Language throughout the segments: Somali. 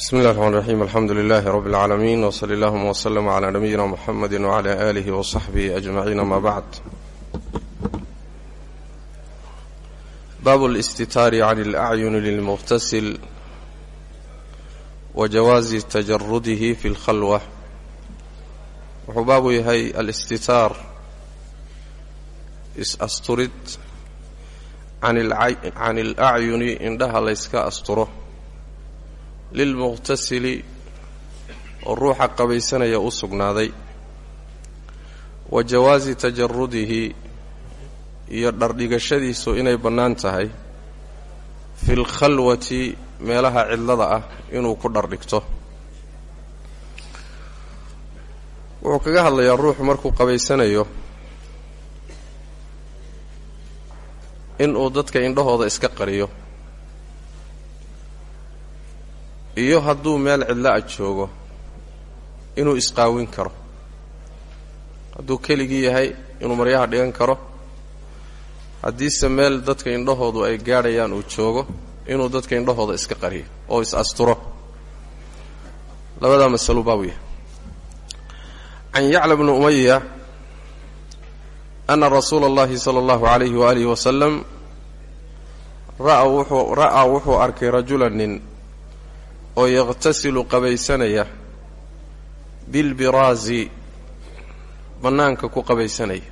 bsmi اllahi الرحmn الرaxيim alxamdu لilh rb العaalamiin wslى اllهma وslm عlى nabiyina mxamedi وعlى آlih وصaxbih أجmaciin ama bعd bab اlاstitaari عn الأcyun lilmغtasil wajawaazi tajarudihi fi اlkhalwة wuxuu baabu yahay alistitaar is-asturid can اlأcyuni indhaha layska asturo lilmuqhtasili oo ruuxa qabaysanaya u sugnaaday. Wa jawaasi tajarudihi iyo dhardhigashadiisu inay bannaan tahay. Fi lkhalwati meelaha cidlada ah inuu ku dhardhigto. Wuxuu kaga hadlayaa ruuxu markuu qabaysanayo inuu dadka indhahooda iska qariyo iyo hadduu meel cidla-a joogo inuu isqaawin karo. Hadduu keligii yahay inuu maryaha dhigan karo haddiise meel dadka indhahoodu ay gaadhayaan uu joogo inuu dadka indhahooda iska qariyo oo is-asturo labadaa masalo baabu yahay can yacla bni umaya ana rasuula اllahi sala allahu alayhi waalihi wasalam ra'aa wuxuu arkay rajulan nin oo yaqhtasilu qabaysanaya bilbiraazi bannaanka ku qabaysanaya.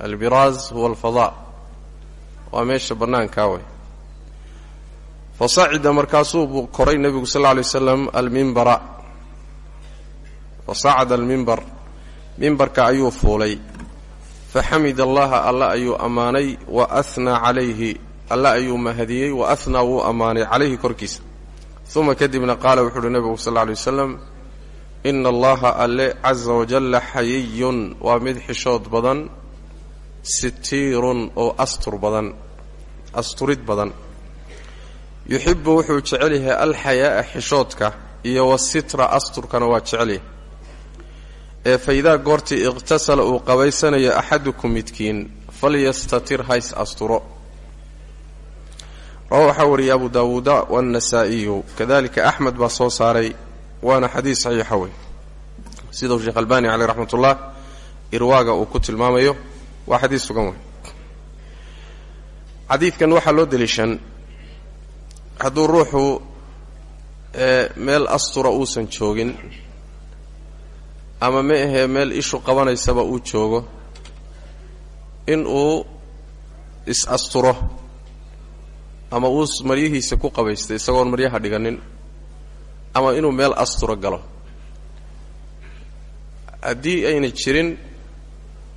Albiraaz huwa alfadaa waa meesha bannaankaa way fa sacida markaasuu koray nebigu sal lla alay waslam almimbara fa sacada almimbar mimbarka ayuu fuulay. Faxamid allaha alla ayuu ammaanay wa ahnaa calayhi alla ayuu mahadiyey wa ahnaa wuu ammaanay calayhi korkiisa uma kadibna qaala wuxu uhi nebigu sal lla alay wasalam ina allaha alle casa wajalla xayiyun waa mid xishood badan sitiirun oo astur badan asturid badan. Yuxibu wuxuu jecel yahay alxayaa'a xishoodka iyo wasitra asturkana waa jecel yahay. Ee faidaa goortii iqhtasala uu qabaysanayo axadukum midkiin falyastatir hays asturo rawa waxaa wariyay abu daawuuda waannasaa'iyu kadalika axmed baa soo saaray waana xadiis saxiixa wey sidau sheekh albani caleyh raxmat ullah irwaaga uu ku tilmaamayo waa xadiis sugan wey xadiidkan waxaa loo deliishan hadduu ruuxu meel astura uusan joogin ama ma ahee meel ishu qabanaysaba uu joogo in uu is-asturo ama uu maryihiisa ku qabaystay isagoon maryaha dhiganin. Ama inuu meel asturo galo. Haddii ayna jirin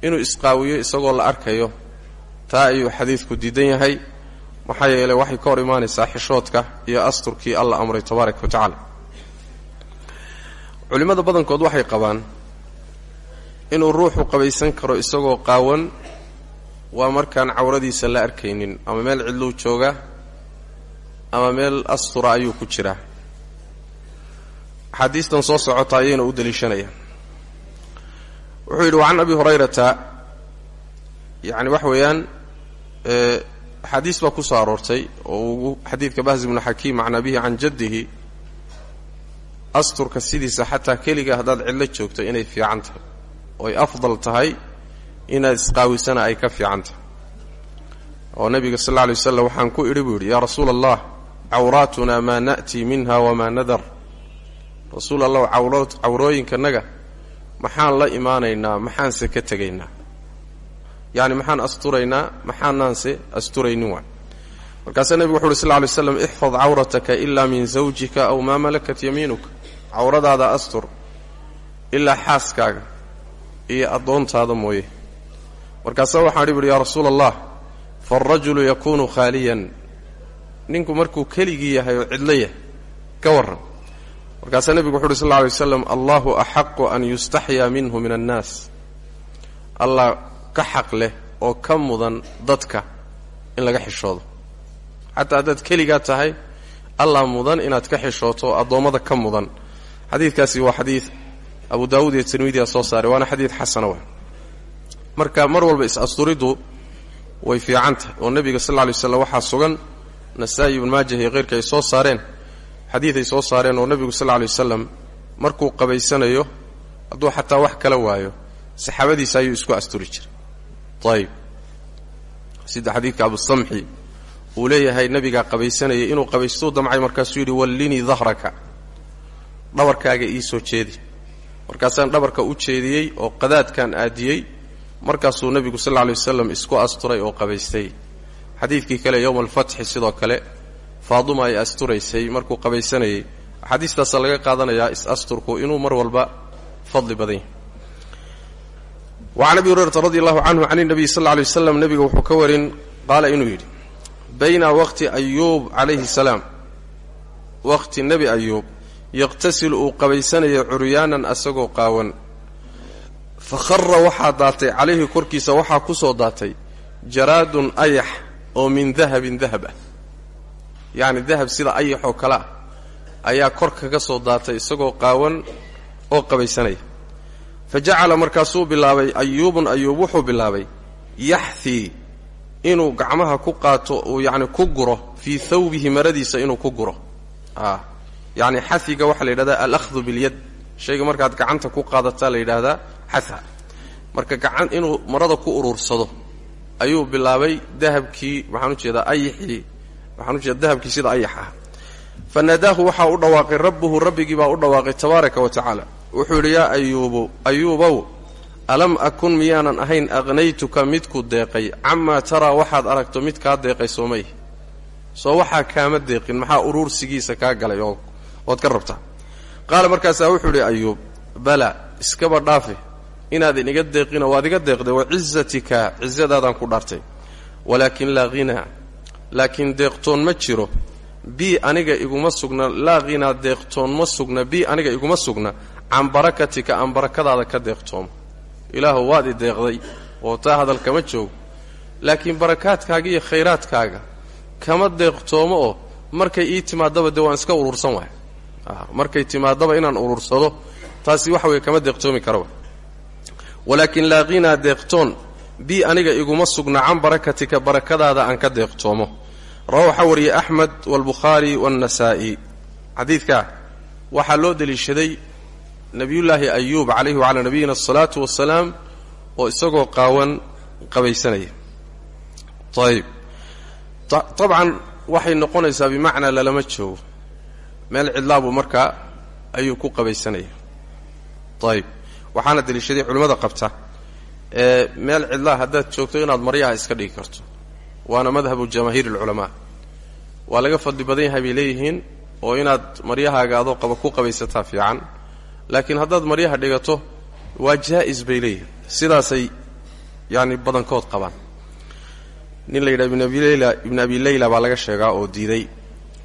inuu isqaawiyo isagoo la arkayo taa ayuu xadiidku diidan yahay. Maxaa yeelay waxay ka hor imaanaysaa xishoodka iyo asturkii alla amray tabaaraka wa tacaala. Culimmada badankood waxay qabaan inuu ruuxu qabaysan karo isagoo qaawan waa markaan cawradiisa la arkaynin ama meel cidluu joogaa ama meel astura ayuu ku jiraa axaadiistan soo socota ayayna u deliishanayaan wuxuu yidhi wacan abi hurayrata yacni waxa weeyaan axaadiis baa ku soo aroortay oo ugu xadiidka bahzi bnu xakiim can abihi can jaddihi asturka sidiisa xataa keliga haddaad cidlo joogto inay fiican tahay oo ay afdal tahay inaad isqaawisana ay ka fiican tahay. Oo nabiga sal alla alay waslam waxaan ku idhi buu yidhi yaa rasuula allah cawraatuna maa na'tii minha wamaa nadar. Rasuul allah cawrooyinkanaga maxaan la imaanaynaa maxaanse ka tegaynaa? Yacni maxaan asturaynaa maxaanaanse asturaynin waay markaasaa nebigu wuxu uhi sal lla alay slam ixfad cawrataka ilaa min zawjika aw maa malakat yamiinuka cawradaada astur ilaa xaaskaaga iyo addoontaada mooye. Markaasaa waxaan idhi buuhi yaa rasuula allah faalrajulu yakuunu khaaliyan ninku markuu keligii yahay oo cidlo yahay ka warran. Markaasaa nebigu wuxu uhi sal alay waslam allahu axaqu an yustaxyaa minhu min annaas. Allah ka xaq leh oo ka mudan dadka in laga xishoodo. Xataa haddaad keligaa tahay allah mudan inaad ka xishooto oo addoommada ka mudan. Xadiidkaasi waa xadiid abu daawuud iyo tirmidiya soo saaray waana xadiid xasana wa marka mar walba is-asturiddu way fiican tahay oo nebiga sal lla lay slam waxaa sugan nasaa-i ibn maajah iyo keyrka ay soo saareen xadiid ay soo saareen oo nebigu sal lla lay wasalam markuu qabaysanayo hadduu xataa wax kala waayo saxaabadiisa ayuu isku asturi jiray. Ayib sida xadiidka abusamxi uu leeyahay nebigaa qabaysanayay inuu qabaystuu damcay markaasuu yidhi wallinii dahraka dhabarkaaga ii soo jeedi. Markaasaan dhabarka u jeediyey oo qadaadkan aadiyey markaasuu nebigu sal lla lay wasalam isku asturay oo qabaystay xadiidkii kale yowma alfatxi sidoo kale faaduma ay asturaysay markuu qabaysanayay. Axaadiistaasa laga qaadanayaa is-asturku inuu mar walba fadli badan yahay. Wacan abi hurayrata radi allahu canhu can nabiy sal lla lay waslam nebiga wuxuu ka warin qaala inuu yidhi bayna waqti ayuub calayhi salaam. Waqti nebi ayuub yaqtasilu uu qabaysanayo curyaanan asagoo qaawan. Fa khara waxaa daatay calayhi korkiisa waxaa ku soo daatay jaraadun ayax oo min dahabin dahab ah. Yacni dahab sida ayax oo kale ah ayaa kor kaga soo daatay isagoo qaawan oo qabaysanaya fa jacala markaasuu bilaabay ayuubun ayuub wuxuu bilaabay yaxthii inuu gacmaha ku qaato uu yacni ku guro fii thawbihi maradiisa inuu ku guro. A yacni xahiga waxaa la yidhahdaa alahdu bilyad. Shayga markaad gacanta ku qaadataa la yidhaahdaa marka gacan inuu marada ku uruursado ayuu bilaabay dahabkii waxaan u jeedaa ayaxii waxaan u jeeda dahabkii sida ayax ah. Fa naadaahu waxaa u dhawaaqay rabbuhu rabbigii baa u dhawaaqay tabaaraka wa tacaala. Wuxuu yidhi yaa ayuubu ayuubow alam akun miyaanan ahayn aqnaytuka midku deeqay? Camaa taraa waxaad aragto mid kaa deeqay soomay soo waxaa kaama deeqin maxaa uruursigiisa kaa galay oo ood ka rabtaa? Qaala markaasaa wuxuu idhi ayuub bala iskaba dhaafe inaadan iga deeqino waad iga deeqday wa cizatika cizadaadaan ku dhaartay. Walaakin laa hinaa laakiin deeqtoon ma jiro. Bii aniga iguma sugna laa hinaa deeqtoon ma sugna bii aniga iguma sugna. Can barakatika aan barakadaada ka deeqtoomo ilaahu waad i deeqday oo taa hadal kama joogo laakiin barakaadkaaga iyo khayraadkaaga kama deeqtoomo oo markay ii timaadaba dee waan iska urursan waay markay timaadaba inaan urursado taasi waxa weye kama deeqtoomi karaba walaakin laa hinaa deeqtoon bii aniga iguma sugna can barakatika barakadaada aan ka deeqtoomo. Rawa waxaa wariyey axmed waalbukhaari waannasaa'i xadiidkaa waxaa loo deliishaday nebiyullaahi ayuub calayhi wacalaa nabiyina asalaatu wasalaam oo isagoo qaawan qabaysanaya. Ayib dabcan waxay noqonaysaa bimacnaa lalama joogo. Meel cidlaabuu markaa ayuu ku qabaysanaya. Ayib waxaana deliishaday culimmada qabta. Ee meel cidlaa haddaad joogto inaad maryaha iska dhigi karto. Waana madhabu jamaahiir alculamaa. Waa laga fadli badan yahay bay leeyihiin oo inaad maryahaaga adoo qaba ku qabaysataa fiican. Laakiin haddaad maryaha dhigato waa jaa'is bay leeyihiin. Sidaasay yaani badankood qabaan. Nin la yidhaha ibn abi leyla ibn abi leyla baa laga sheegaa oo diiday.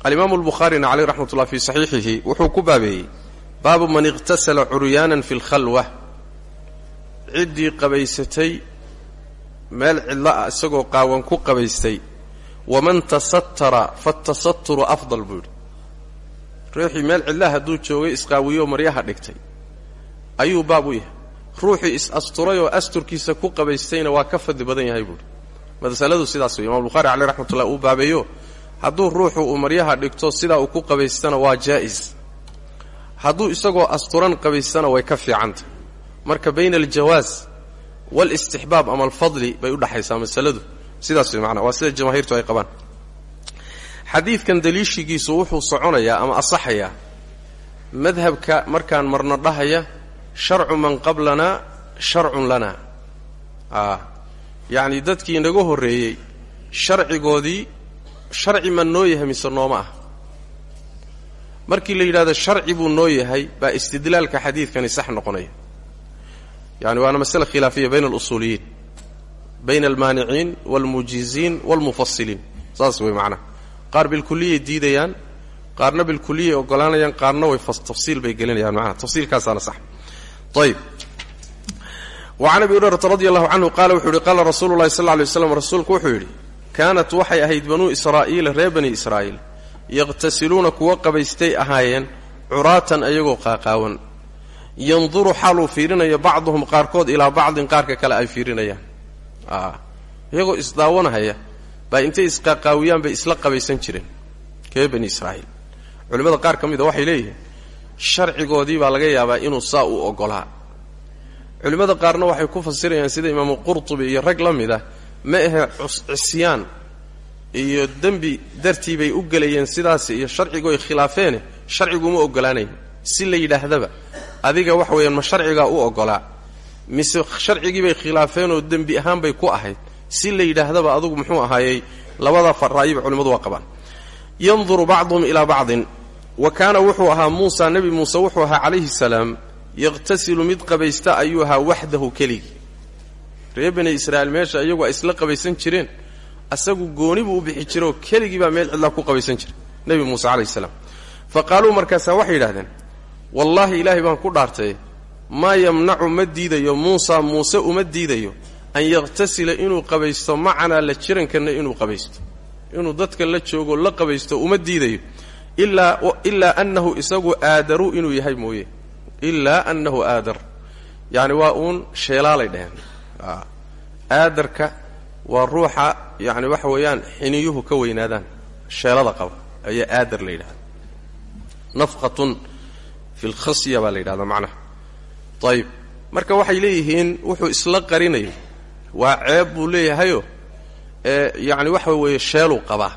Alimaamu albukhaarina caleyh raxmat fii saxiixihi wuxuu ku baabeeyey baabu man iqhtasala curyaanan fi lkhalwa ciddii qabaysatay meel cidlo ah isagoo qaawan ku qabaystay waman tasatara fatasaturu afdal buu ruuxii meel cidlaha hadduu joogay isqaawiyo maryaha dhigtay. Ayuu baab u yahay. Ruuxii is-asturay oo asturkiisa ku qabaystayna waa ka fadli badan yahay buuhi masaladu sidaas wey imam bukhari caleyh raxmatullah uu baabeeyo hadduu ruuxu uu maryaha dhigto sidaa uu ku qabaystana waa jaa'is. Hadduu isagoo asturan qabaystana way ka fiicantah marka bayna aljawaas waalistixbaab ama alfadli bay udhaxaysaa masaladu. Sidaas macnaa waa sida jamaahiirtu ay qabaan. Xadiidkan daliishigiisu wuxuu soconayaa ama asaxayaa madhabka markaan marno dhahaya sharcu man qablanaa sharcun lana. A yacni dadkii inaga horreeyey sharcigoodii sharci ma noo yahay mise nooma ah. Markii la yidhahdo sharci buu noo yahay baa istidlaalka xadiidkani sax noqonaya yani waana masale khilaafiya bayna alusuuliyiin bayna almaaniciin waalmujiziin waalmufasiliin saas wey macnaha qaar bilkuliyay diidayaan qaarna bilkuliyay ogolaanayaan qaarna way tafsiil bay gelinayaan macnaha tafsiilkaasaana sax ayib wa can abi hurayrata radi allahu canhu qaala wuxuu yihi qaala rasuulu llahi sal ly waslam rasuulku wuxuu yidhi kaanat waxay ahayd banuu israa'iila reer bani israa'iil yaqhtasiluuna kuwa qabaystay ahaayeen curaatan ayagoo yanduru xaaluu fiirinayo bacduhum qaarkood ilaa bacdin qaarka kale ay fiirinayaan iyagoo isdaawanahaya baa intay isqaaqaawiyaan bay isla qabaysan jireen reer bani israa'iil culimmada qaar ka mida waxay leeyihiin sharcigoodii baa laga yaabaa inuu saa u oggolaa culimmada qaarna waxay ku fasirayaan sida imaamu qurtubi iyo rag la mid ah ma ahe cisyaan iyo dembi dartii bay u gelayeen sidaas iyo sharcigoy khilaafeene sharciguuma oggolaanayn si la yidhaahdaba adiga wax weeyaan ma sharcigaa u oggolaa mise sharcigiibay khilaafeenoo dembi ahaan bay ku ahayd. Si la yidhaahdaba adugu muxuu ahaayey labada ra'yiba culimmadu waa qabaan. Yanduru bacduhum ilaa bacdin. Wa kaana wuxuu ahaa muusa nebi muuse wuxuu ahaa calayhi salaam yaqhtasilu mid qabaysta ayuu ahaa waxdahu keligii. Reer bani israa'iil meesha iyagu ay isla qabaysan jireen. Asagu gooni buu u bixi jiroo keligii baa meel cidlaa ku qabaysan jiray nebi muuse calayhi salaam. Fa qaaluu markaasaa waxay yidhahdeen wallaahi ilaahay baan ku dhaartay maa yamnacu ma diidayo muusa muuse uma diidayo an yaqhtasila inuu qabaysto macanaa la jirankanna inuu qabaysto. Inuu dadka la joogo la qabaysto uma diidayo. Ilaa annahu isagu aadaru inuu yahay mooye. Ilaa annahu aadar. Yacni waa uun sheelaalay dheheen aadarka waa ruuxa yacni waxa weeyaan xiniyuhu ka weynaadaan. Sheelada qaba ayaa aadar la yidhahda nafqatun fi lkhasya baa la yidhahdaa macnaha. Ayib marka waxay leeyihiin wuxuu isla qarinayo. Waa ceeb buu leeyahayoo ee yacni waxa weeye sheeluu qabaa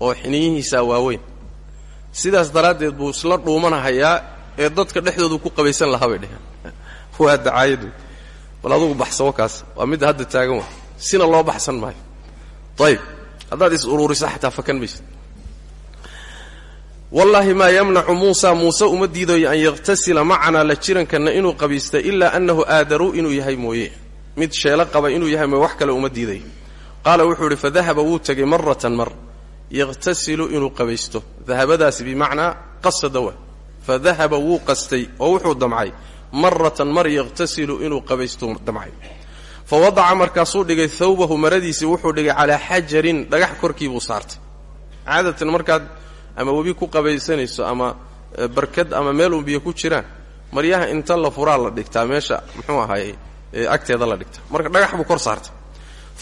oo xiniyihiisaa waaweyn sidaas daraaddeed buu isla dhuumanahayaa ee dadka dhexdoodu ku qabaysan lahaa bay dheheen waa dacaayadu. Bal adugu baxsabo kaas waa midda hadda taagan wa sina loo baxsan maayo. Ayib haddaad is uruurisa xataa fakan maysid wallaahi maa yamnacu muusa muuse uma diidayo an yaqhtasila macanaa la jirankanna inuu qabaysta ilaa annahu aadaru inuu yahay mooye. Mid sheelo qaba inuu yahay mooye wax kale uma diidayo qaala wuxuu idhi fadahaba wuu tegey maratan mar. Yaqhtasilu inuu qabaysto dahabadaasi bimacnaa qasada wa fadahaba wuu qastay oo wuxuu damcay. Maratan mar yaqhtasilu inuu qabaysto damcay. Fa wadaca markaasuu dhigay thawbahu maradiisii wuxuu dhigay calaa xajarin dhagax korkii buu saartay. Caadatan markaad ama webi ku qabaysanayso ama barkad ama meel un biyo ku jiraan maryaha inta la furaa la dhigtaa meesha muxuu ahaayey agteeda la dhigtaa marka dhagax buu kor saartay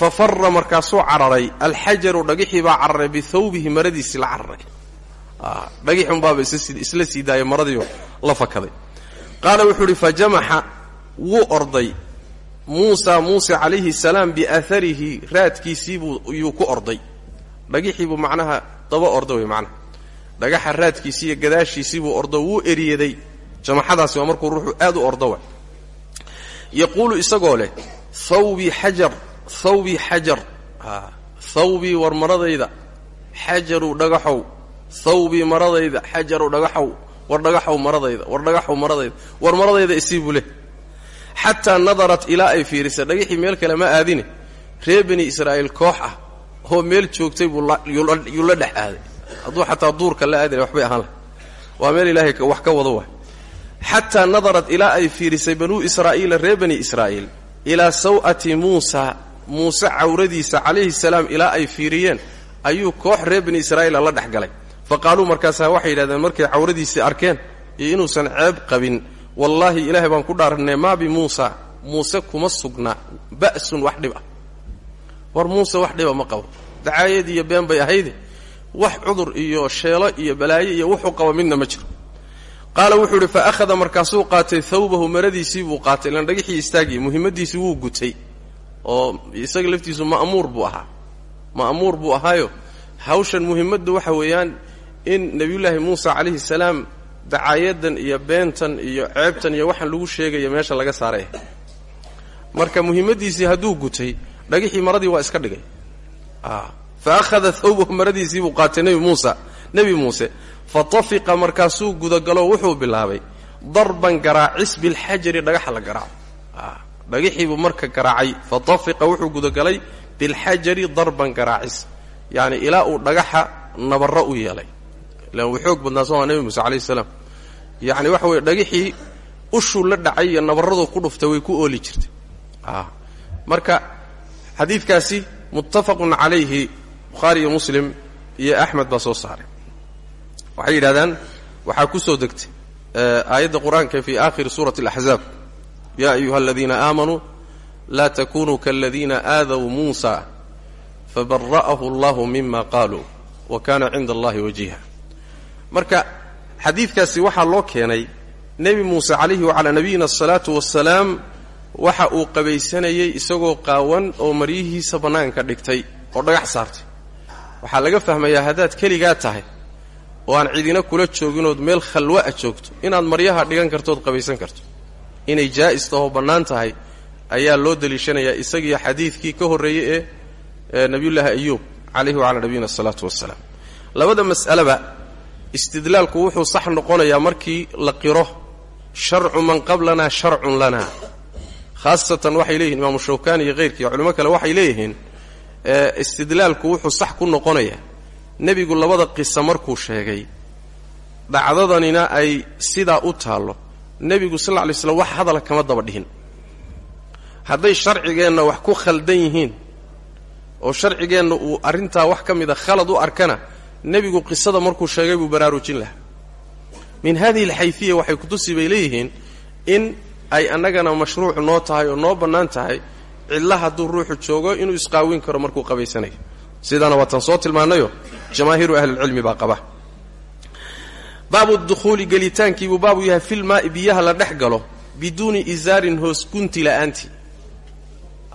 fa fara markaasuu cararay alxajaru dhagixii baa cararay bithawbihi maradiisii la cararay. Dhagixunbaaba isla sii daaya la fakaday. Qaala wuxuu idhi fa jamaxa wuu orday. Muusa muuse calayhi salaam biaaharihi raadkiisiibuu yuu ku orday. Dhagixiibuu macnaha daba orda macnaha dhagaxa raadkiisii iyo gadaashiisiibuu ordo wuu eriyaday jamaxadaasi waa markuu ruuxu aad u ordo wa yaquulu isagoo leh thawbii xajar thawbii xajar thawbii war maradayda xajaru dhagaxow thawbii maradayda xajaru dhagaxow war dhagaxow maradayda war dhagaxow maradayda. War maradayda isii buu leh. Xataa nadarat ilaa ay fiirisa dhagaxii meel kale ma aadine. Reer bani israa'iil koox ah oo meel joogtay buu yuu la dhex aaday hadduu xataa duurka la aadina waxbay ahaan lahay waa meel ilaahay wax ka wado waay. Xataa nadarat ilaa ay fiirisay banuu israa'iila reer bani israa'iil ilaa saw'ati muusa. Muuse cawradiisa calayhi salaam ilaa ay fiiriyeen ayuu koox reer bani israa'iila la dhex galay. Fa qaaluu markaasaa waxay yidhahdeen markay cawradiisii arkeen iyo inuusan ceeb qabin. Wallaahi ilaahay baan ku dhaaranay maa bimuusa muuse kuma sugna. Ba'sun wax dhib ah war muuse wax dhiba ma qabo. Dacaayad been bay ahayde wax cudur iyo sheelo iyo balaayo iyo wuxuu qabo midna ma jiro. Qaala wuxuu idhi fa akhada markaasuu qaatay thawbahu maradiisii buu qaatay ilaan dhagixii istaagii muhimmadiisii wuu gutay. Oo isaga laftiisu ma'muur buu ahaa. Ma'muur buu ahaayo hawshan muhimmaddu waxa weeyaan in nebiyullaahi muusa calayhi salaam dacaayadan iyo beentan iyo ceebtan iyo waxaan lagu sheegaya meesha laga saaray marka muhimmaddiisii hadduu gutay dhagixii maradii waa iska dhigay fa akhada thawbahu maradiisii buu qaatay nebi muusa nebi muuse fa tafiqa markaasuu gudagalo wuxuu bilaabay darban garaacis bilxajari dhagaxa la garaaco dhagaxiibuu marka garaacay fa tafiqa wuxuu gudagalay bilxajari darban garaacis yacni ilaa uu dhagaxa nabarro u yeelay ilaan wuu xoog badnaa soo maa nebi muuse calayhi salaam yacni waxa weeye dhagixii ushuu la dhacay iyo nabarraduu ku dhuftay way ku ooli jirtay bukhaari iyo muslim iyo axmed baa soo saaray. Waxay yidhahdaan waxaa ku soo degtay aayadda qur'aanka fii aakhiri suurati alaxzaab yaa ayuha aladiina aamanuu laa takunuu kaaladiina aadaw muusa fabara'ahu allahu mima qaaluu wa kaana cinda allahi wajiha marka xadiidkaasi waxaa loo keenay nebi muuse calayhi wacalaa nabiyina asalaatu wasalaam waxa uu qabaysanayey isagoo qaawan oo maryihiisa bannaanka dhigtay oo dhagax saartay waxaa laga fahmayaa haddaad keligaa tahay oo aan cidina kula jooginood meel khalwa'a joogto inaad maryaha dhigan kartood qabaysan karto. Inay jaa'is tahoo bannaan tahay ayaa loo deliishanayaa isagiiyo xadiidkii ka horreeyey ee nebiyullaahi ayuub calayhi wacalaa nabiyina asalaatu wasalaam labada mas'aleba istidlaalku wuxuu sax noqonayaa markii la qiro sharcu man qablanaa sharcun lana. Khaasatan waxay leeyihiin imaamu shawkani iyo hayrkii culimo kale waxay leeyihiin istidlaalku wuxuu sax ku noqonayaa nebigu labada qisa markuu sheegay dhacdadanina ay sidaa u taallo. Nebigu sal lla lay slam wax hadala kama daba dhihin. Hadday sharcigeenna wax ku khaldan yihiin oo sharcigeenna uu arrintaa wax ka mida khalad u arkana nebigu qisada markuu sheegay buu baraarujin lahaa. Min hadihi alxayfiya waxay kutusi bay leeyihiin in ay annagana mashruuc noo tahay oo noo bannaan tahay cidla hadduu ruuxu joogo inuu isqaawin karo markuu qabaysanayo. Sidaana waataan soo tilmaanayo jamaahiiru ahlilcilmi baa qaba. Baabu dukhuuli gelitaankiibuu baabu yahay filmaa'i biyaha la dhex galo biduuni isaarin hoosgunti la'aantii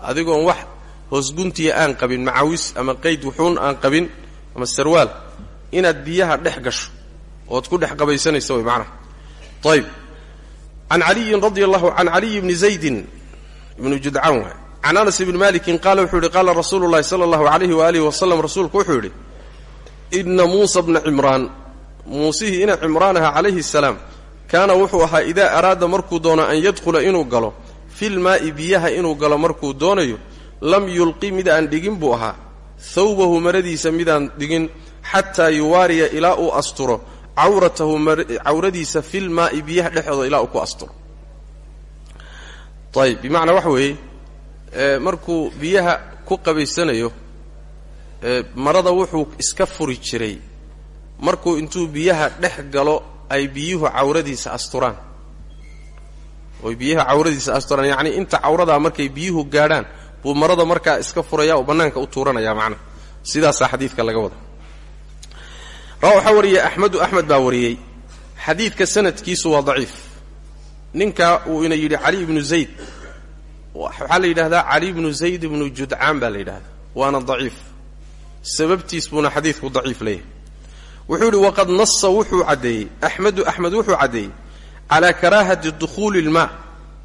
adigoon wax hoosguntiya aan qabin macawis ama qayd wuxuun aan qabin ama sarwaal inaad biyaha dhex gasho ood ku dhex qabaysanaysa way macnaha ayb can caliyin radi allahu can caliyi bni zaydin ibnu can anas ibni malikin qaala wuxuu yidhi qaala rasuulu llahi sala allahu alayhi waalihi wasalam rasuulku wuxuu yidhi ina muusa bna cimraan muusihii ina cimraan ahaa calayhi salaam kaana wuxuu ahaa idaa araada markuu doono an yadkhula inuu galo filmaa'i biyaha inuu galo markuu doonayo lam yulqi mid aan dhigin buu ahaa. Thawbahu maradiisa midaan dhigin xataa yuwaariya ilaa uu asturo. Cawratahu cawradiisa filmaa'i biyaha dhexdooda ilaa uu ku asturo. Ayb bimacnaa waxa weeye markuu biyaha ku qabaysanayo marada wuxuu iska furi jiray. Markuu intuu biyaha dhex galo ay biyuhu cawradiisa asturaan. Oy biyaha cawradiisa asturaan yacnii inta cawradaa markay biyuhu gaadhaan buu marada markaa iska furaya oo bannaanka u tuuranaya macnaha sidaasaa xadiidka laga wada. Rawa waxaa wariyey axmedu axmed baa wariyey xadiidka sanadkiisu waa daciif. Ninka uu ina yidhi cali ibnu zayd waxaa la yidhahdaa cali ibnu zayd ibnu judcaan baa la yidhahdaa waana daciif. Sababtiis buuna xadiidku daciif leeyahay. Wuxuu yidhi waqad nasa wuxuu caddeeyey axmedu axmed wuxuu caddeeyey calaa karaahati dukhuuli ilmaa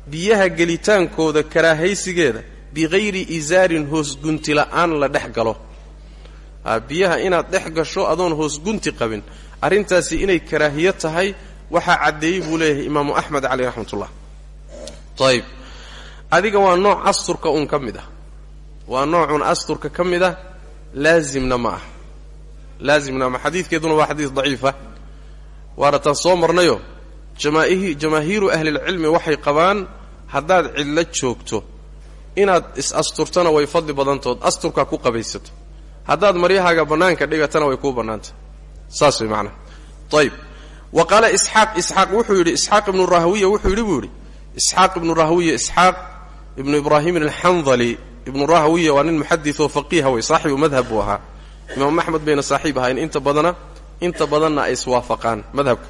biyaha gelitaankooda karaahaysigeeda bikayri isaarin hoosgunti la'aan la dhex galo. Biyaha inaad dhex gasho adoon hoosgunti qabin arrintaasi inay karaahiyo tahay waxaa caddeeyey buu leeyahay imaamu axmed caleyh raxmatullah. Ayib adiga waa nooc asturka uun ka mid ah. Waa noocun asturka ka mid ah laazimna ma ah. Laazimna ma. Xadiidkeeduna waa xadiis daciifa waana taan soo marnayo jamaahi jamaahiiru ahlilcilmi waxay qabaan haddaad cidlo joogto inaad is-asturtana way fadli badantood asturkaa ku qabaysato. Haddaad maryahaaga bannaanka dhigatana way kuu bannaantah saas way macnaha ayib wa qaala isxaaq isxaaq wuxuu yidhi isxaaq ibnu rahwiya wuxuu yidhi buu yidhi isxaaq ibnu rahwiya isxaaq ibnu ibraahimin alxandali ibnu rahwiya waa nin muxadis oo faqiiha wey saaxibu madhab buu ahaa. Imaam axmed bayna saaxiib ahayn. Inta badana inta badanna ay iswaafaqaan madhabka.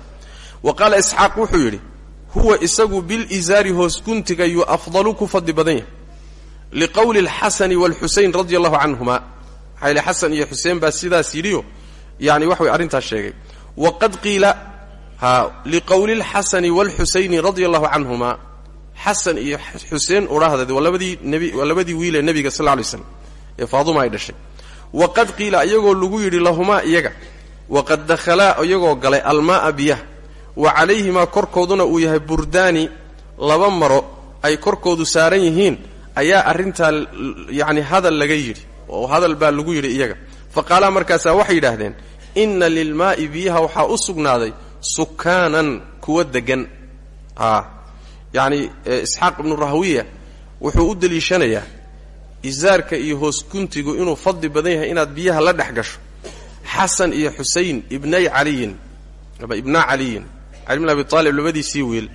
Wa qaala isxaaq wuxuu yidhi huwa isagu bilizaari hoos guntiga yuu afdalu ku fadli badan yahay. Liqowli alxasani waalxusein radia allahu canhuma maxaa yili xasan iyo xuseen baa sidaas yidhiyo. Yani wax way arrintaas sheegay. Waqad qiila ha liqowli alxasani waalxusayni radia allahu canhuma xasan iyo xuseen udhaahdeed waa labadii nebi waa labadii wiilee nebiga sal alay slam ee faaduma ay dhashay. Waqad qiila iyagoo lagu yidhi lahumaa iyaga waqad dakhalaa iyagoo galay almaa'a biyaha. Wa calayhimaa korkooduna uu yahay burdaani laba maro ay korkoodu saaran yihiin ayaa arrintaa yacni hadal laga yidhi. Oo hadal baa lagu yidhi iyaga. Fa qaalaa markaasaa waxay yidhaahdeen inna lilmaa'i biyaha waxaa u sugnaaday sukaanan kuwa deggan yacni isxaaq ibnu rahwiya wuxuu u deliishanayaa isaarka iyo hoos guntigu inuu fadli badan yahay inaad biyaha la dhex gasho. Xasan iyo xusein ibnay caliyin ama ibna caliyin. Cali bn abi aalib labadiisii wiil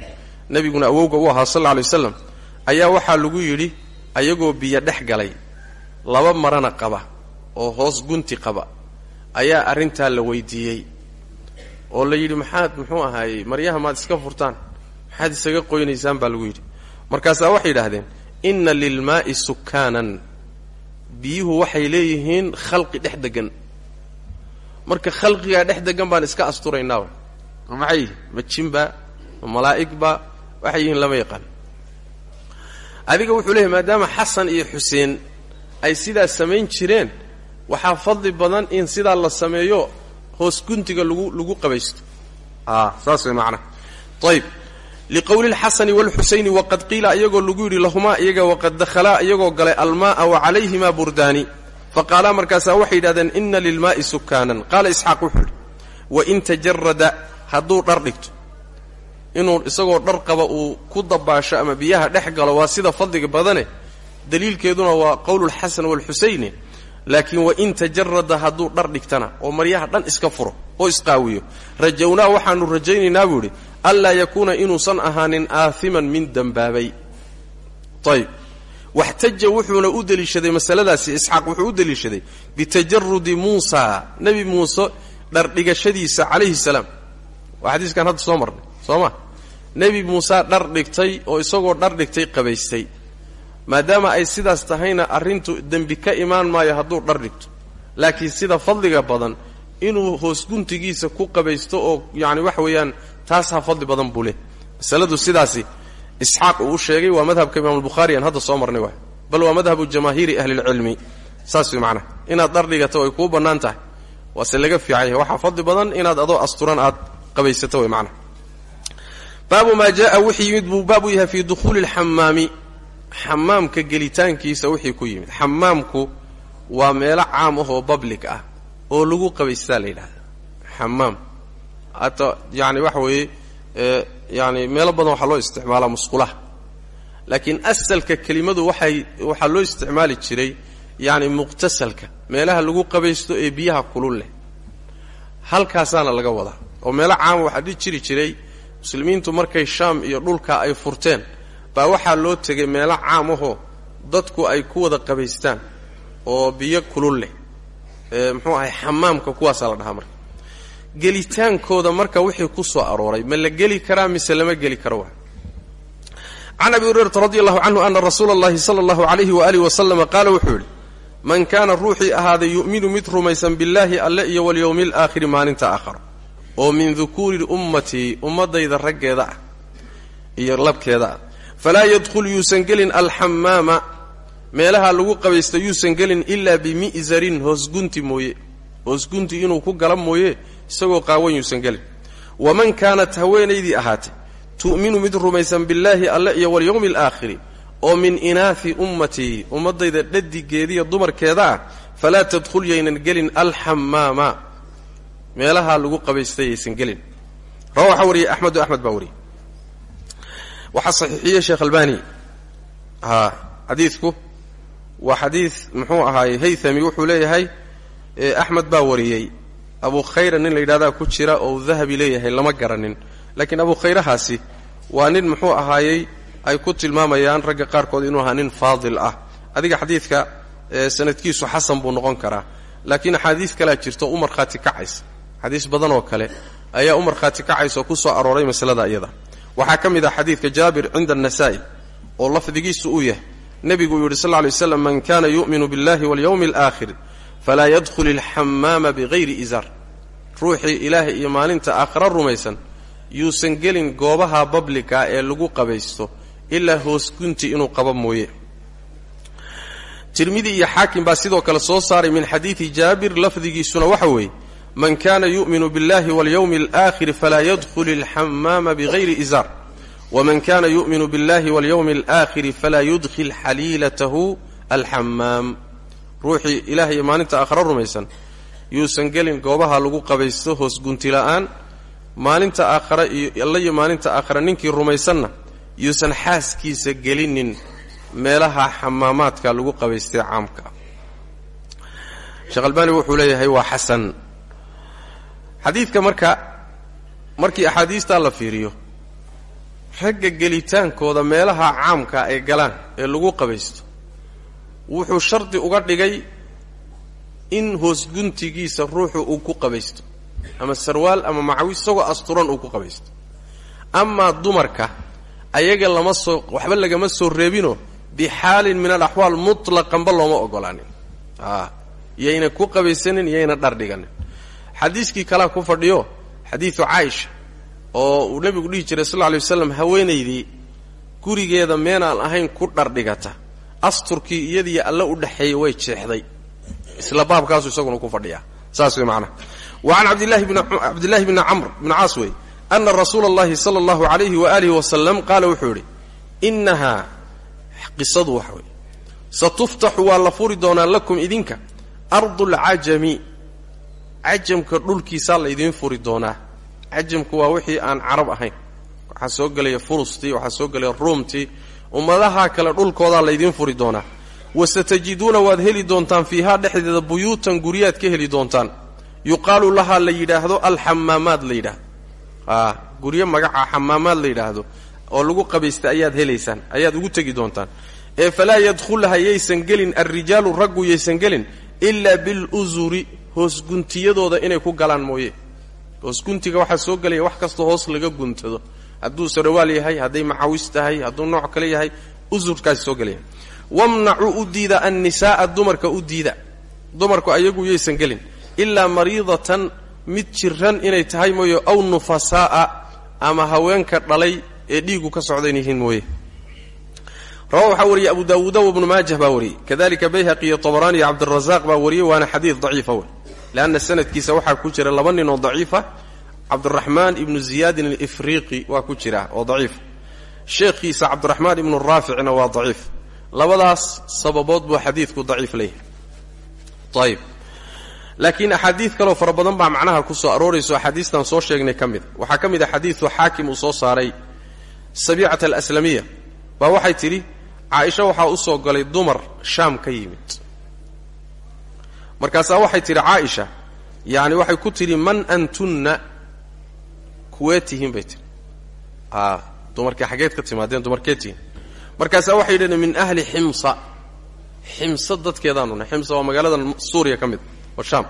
nebiguna awowga u ahaa sal lla alay waslam ayaa waxaa lagu yidhi ayagoo biyo dhex galay laba marana qaba oo hoos gunti qaba ayaa arrintaa la weydiiyey. Oo la yidhi maxaad muxuu ahaayey maryaha maad iska furtaan maxaad isaga qoynaysaan baa lagu yidhi. Markaasaa waxay yidhaahdeen inna lilmaa'i sukaanan biyuhu waxay leeyihiin khalqi dhex degan marka khalqigaa dhex degan baan iska asturaynaa ma maxay yihiin? Ma jinba ma malaa'igba waxay yihiin lama yaqaan. Adiga wuxuu leeyahy maadaama xasan iyo xuseen ay sidaa samayn jireen waxaa fadli badan in sidaa la sameeyo hoos guntiga lagu lagu qabaysto. A saas way macnaha ayb liqowli lxasani wاlxusayni waqad qiila iyagoo lagu yidhi lahumaa iyaga waqad dakhalaa iyagoo galay almaaa wa calayhima burdaani. Faqaalaa markaasaa waxay yidhahdeen ina lilmaa'i sukaanan qaala isxaaq wuxuu yidhi wain tajarada hadduu dhar dhigto inuu isagoo dhar qaba uu ku dabaasho ama biyaha dhex galo waa sida fadliga badane daliilkeeduna waa qowlulxasan waalxusayni laakiin wain tajarada hadduu dhar dhigtana oo maryaha dhan iska furo oo isqaawiyo rajownaa waxaanu rajaynaynaa buu idhi anlaa yakuuna inuusan ahaanin aahiman min dembaabay ayb waxtaja wuxuuna u deliishaday masaladaasi isxaaq wuxuu u deliishaday bitajarudi muusa nebi muuse dhardhigashadiisa calayhi salaam. Waa xadiiskan hadda soo marnay soo ma? Nebi muuse dhar dhigtay oo isagoo dhar dhigtay qabaystay. Maadaama ay sidaas tahayna arrintu dembi ka imaan maayo hadduu dhar dhigto laakiin sida fadliga badan inuu hoos guntigiisa ku qabaysto oo yacni waxa weeyaan taasaa fadli badan buu leh. Masaladu sidaasi isxaaq uu u sheegay waa madhabka imaam albukhaari aan hadda soo marnay waay bal waa madhabu jamaahiiri ahlilcilmi saas way macnaha. Inaad dhar dhigato ay kuu bannaan laga fiican yahay fadli badan inaad adoo asturan aad qabaysato way macnaha. Baabu maa jaaa wixii yimid buu baab u yahay fii dukhuuli alxamaami xamaamka gelitaankiisa wixii ku yimid. Xamaamku waa meelo caam ah oo bablig ah oo lagu qabaystaa la yidhahda hata yani waxa weeye yani meelo badan waxaa loo isticmaalaa musqulaha. Laakiin asalka kelimadu waxay waxaa loo isticmaali jiray yani muqtasalka meelaha lagu qabaysto ee biyaha kulul leh. Halkaasaana laga wadaa oo meelo caama waxaa dhi jiri jiray muslimiintu markay shaam iyo dhulka ay furteen baa waxaa loo tegay meelo caam ahoo dadku ay ku wada qabaystaan oo biyo kulul leh. Muxuu ahay xamaamka kuwaasaa la dhahaa marka gelitaankooda marka wixii ku soo arooray ma la geli karaa mise lama geli karo wa can abi hurayrata radi allahu canhu ana rasuula اllahi sala allahu alayhi waaalih wasalama qaala wuxuu yidhi man kaana ruuxii ahaaday yu'minu mid rumaysan billaahi alle iyo walyowmi alaakhiri maalinta aakharo oo min dukuuri ummatii ummadayda raggeeda ah iyo labkeeda ah. Falaa yadkhul yuusan gelin alxamaama meelaha lagu qabaysta yuusan gelin ilaa bimi'zarin hoosgunti mooye hoosgunti inuu ku gala mooye isagoo qaawan yuusan gelin. Waman kaanat haweenaydii ahaatay tu'minu mid rumaysan billaahi alle iyo walyowmi alaakhiri oo min inaafi ummatii ummaddayda dhadigeediiyo dumarkeeda ah falaa tadkhul yaynan gelin alxamaama. Meelaha lagu qabaystay yaysan gelin. Rawa wariyey axmedo axmed baa wariyey waxaa saxiixiyey sheekh albani. Ha xadiidku waa xadiid muxuu ahaayey haythami wuxuu leeyahay axmed baa wariyey abu khayra nin la yidhahdaa ku jira oo dahabi leeyahay lama garanin. Laakiin abu khayrahaasi waa nin muxuu ahaayey ay ku tilmaamayaan ragga qaarkood inuu ahaa nin faadil ah. Adiga xadiidka sanadkiisu xasan buu noqon karaa. Laakiin axaadiis kalea jirto u markhaati kacaysa xadiis badan oo kale ayaa u markhaati kacaysa oo ku soo arooray masalada iyada waxaa ka mid ah xadiidka jaabir cinda anasaa'i oo lafdigiisu uu yahay. Nebigu uu yidhi sal lay waslam man kana yu'minu billahi walyowmi alaakhir falaa yadkhul alxamaama bigayri izaar ruuxii ilaahay iyo maalinta aakhira rumaysan yuusan gelin goobaha babliga ee lagu qabaysto ilaa hoos gunti inuu qabo mooye. Tirmidi iyo xaakim baa sidoo kale soo saaray min xadiidi jaabir lafdigiisuna waxa weeye man kana yu'minu biاllahi walyowmi alaakhiri falaa yadkhul alxamaama bigayri izaar waman kana yu'minu biاllahi walyowmi alaakhiri falaa yudkhil xaliilatahu alxamaam ruuxii ilaah iyo maalinta aakhira rumaysan yuusan gelin goobaha lagu qabaysto hoos gunti la'aan maalinta aakhara iyo alla iyo maalinta aakhira ninkii rumaysanna yuusan xaaskiisa gelinin meelaha xamaamaadka lagu qabaystay caamka. Sheekh albaani wuxuu leeyahay waa xasan. Xadiidka marka markii axaadiistaa la fiiriyo ragga gelitaankooda meelaha caamka ay galaan ee lagu qabaysto wuxuu shardi uga dhigay in hoosguntigiisa ruuxu uu ku qabaysto ama sarwaal ama macawis isagoo asturan uu ku qabaysto. Amaa dumarka ayaga lama soo waxba lagama soo reebino bixaalin min alaxwaal mutlaqanba looma ogolaanin. A yayna ku qabaysanin yayna dhar dhiganin xadiiskii kalea ku fadhiyo xadiidu caaisha oo uu nebigu dhihi jiray sal lla alay waslam haweenaydii gurigeeda meenaan ahayn ku dhardhigata. Asturkii iyadiiyo alle u dhexeeyey way jeexday isla baabkaasu isaguna ku fadhiyaa saas wey macnaha wa can cabdillaahi bni camr bni caas wey ana rasuula allahi sala allahu alayhi waalihi wasalam qaala wuxuu yidhi innahaa qisadu waxa wey satuftaxu waa la furi doonaa lakum idinka ardu lcajami cajamka dhulkiisaa la idiin furi doonaa. Cajamku waa wixii aan carab ahayn. Waxaa soo gelaya furustii waxaa soo gelaya ruumtii ummadaha kale dhulkoodaa laydiin furi doonaa wasatajiduuna waad heli doontaan fiihaa dhexdeeda buyuutan guryaad ka heli doontaan. Yuqaalu lahaa la yidhaahdo alxamaamaad la yidhaahdo a guryo magaca xamaamaad la yidhaahdo oo lagu qabaysta ayaad helaysaan ayaad ugu tegi doontaan. Ee falaa yadkhulha yaysan gelin alrijaalu raggu yaysan gelin ilaa biluzuri hoosguntiyadooda inay ku galaan mooye. Hoosguntiga waxaa soo gelaya wax kastoo hoos laga guntado. Hadduu sarawaal yahay hadday macawis tahay hadduu nooc kale yahay usurkaasi soo gelaya wamnacuu u diida annisaaa dumarka u diida. Dumarku ayagu yaysan gelin. Ilaa mariidatan mid jiran inay tahay mooye aw nufasaa'a ama haweenka dhalay ee dhiigu ka socdayn yihiin mooye. Rawa waxaa wariyey abu daawuuda wabnu maajah baa wariyey. Kadalika bayhaqi iyo tabaraani iyo cabdirazaaq baa wariyey waana xadiid daciifa wey leanna sanadkiisa waxaa ku jira laba nin oo daciifa cabdiraxmaan ibnu ziyaadin alifriiqi waa ku jira oo daciif. Sheekhiisa cabdiraxmaan ibnu raaficna waa daciif labadaas sababood buu xadiidku daciif leeyahay. Ayib laakiin axaadiid kaleo fara badan baa macnaha ku soo aroorayso axaadiistan soo sheegnay ka mida waxaa ka mid a xadiidu xaakim uu soo saaray sabiicata alaslamiya. Baa waxay tidhi caaisha waxaa u soo galay dumar shaam ka yimid. Markaasaa waxay tidhi caaisha yacni waxay ku tidhi man antunna kuwee tihiin bay tihi dumarkii xaggeed ka timaadeen dumarkee markaasaa waxay yidhahdeen min ahli ximsa. Ximsa dadkeedaanu ximsa waa magaalada suuriya ka mid oo shaam.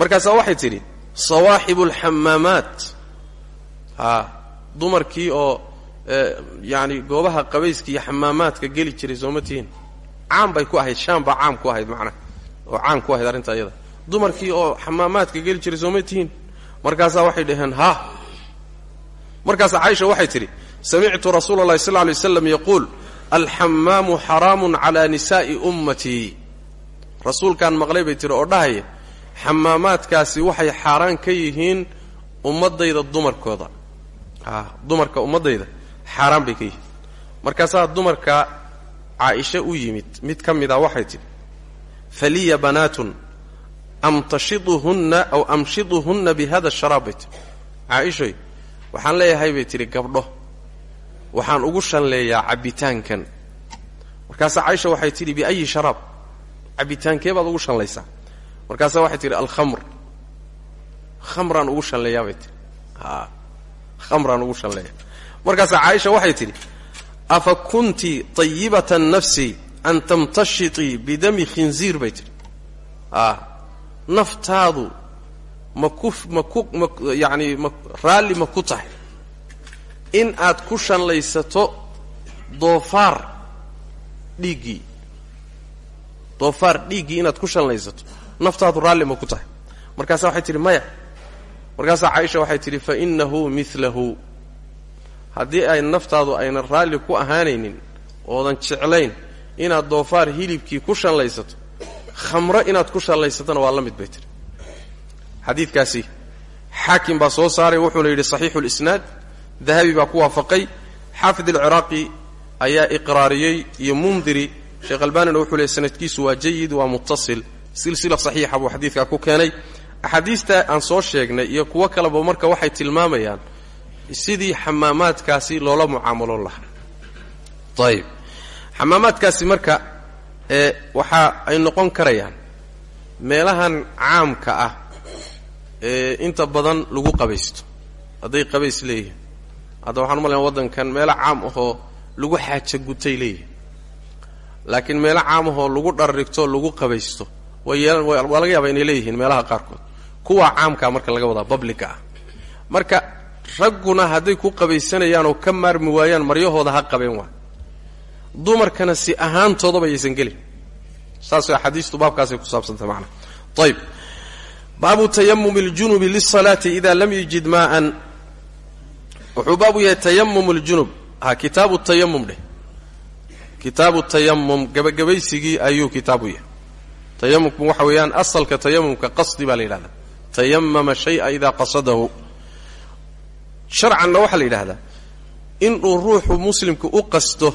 Markaasaa waxay tidhi sawaaxibu alxamaamaat a dumarkii oo yacni goobaha qabayska iyo xamaamaadka geli jiray sooma tihiin? Caam bay ku ahayd shaam baa caam ku ahayd macnaha oo caan ku ahayd arrinta iyada. Dumarkii oo xamaamaadka geli jiray sooma tihiin? Markaasaa waxay dhaheen ha markaasaa caaisha waxay tidhi samictu rasuula allahi sal lla lay waslam yaquul alxamaamu xaraamun calaa nisaa'i ummatii rasuulkaan maqlay bay tihi oo dhahaya xamaamaadkaasi waxay xaaraan ka yihiin ummadayda dumarkooda. A dumarka ummaddayda xaaraan bay ka yihiin. Markaasaa dumarka caaisha u yimid mid ka mida waxay tidhi faliya banaatun amtashiduhunna aw amshiduhunna bi hada sharaab bay tihi caaishoy waxaan leeyahay bay tidhi gabdho waxaan ugu shanleeyaa cabbitaankan. Markaasaa caaisha waxay tidhi biayi sharaab? Cabbitaankee baad ugu shanlaysaa markaasaa waxay tidhi alkhamr. Khamraan ugu shanleeyaa bay tihi a khamraan ugu shanleeya markaasaa caaisha waxay tidhi afa kunti tayibata nafsi an tamtashitii bidami khinziir? bay tidhi. A naftaadu ma ku ma ku ma yacani ma raalli ma ku in aad ku shanlaysato doofaar dhiiggii doofaar dhiiggii inaad ku shanlaysato. Naftaadu raalli ma ku tahay. Markaasaa waxay tidhi maya. Markaasaa caaisha waxay tidhi fa innahu milahu haddii ay naftaadu aynan raalli ku ahaanaynin oodan jeclayn inaad doofaar hilibkii ku shanlaysato khamro inaad ku shanlaysatona waa la mid bay tihi xadiidkaasi xaakim baa soo saaray wuxuuna yidhi saxiixu lisnaad dahabi baa ku waafaqay. Xaafid alciraaqi ayaa iqraariyey iyo mundiri sheekh albanina wuxuu leey sanadkiisu waa jayid waa muttasil. Silsila saxiixa buu xadiidkaa ku keenay. Axaadiista aan soo sheegnay iyo kuwo kaleba marka waxay tilmaamayaan sidii xamaamaadkaasi loola mucaamaloon lahaa. Ayib xamaamaadkaasi marka ee waxa ay noqon karayaan meelahan caamka ah ee inta badan lagu qabaysto. Hadday qabays leeyihiin hadda waxaan u malayaa waddankan meelo caam ahoo lagu xaaja gutay leeyihiin laakiin meelo caam ahoo lagu dharrigto lagu qabaysto waa laga yaabaa inay leeyihiin meelaha qaarkood. Kuwaa caamkaa marka laga wadaa babliga ah. Marka ragguna hadday ku qabaysanayaan oo ka maarmi waayaan maryahooda ha qabeen waa. Dumarkana si ahaantoodaba yaysan gelin. Saas axaadiistu baabkaasay ku saabsantah macana ayb baabu tayamumi اljunubi lisalaati ida lam yujid maaan wuxuu baabu yahay tayamum اljunub ha kitaabu tayamum dheh. Kitaabu tayamum gebagabaysigii ayuu kitaabu yahay. Tayamumku waxa weeyaan asalka tayamumka qasdi baa la yidhahdaa. Tayamama shaya idaa qasadahu. Sharcanna waxaa la yidhahdaa inuu ruuxu muslimka u qasto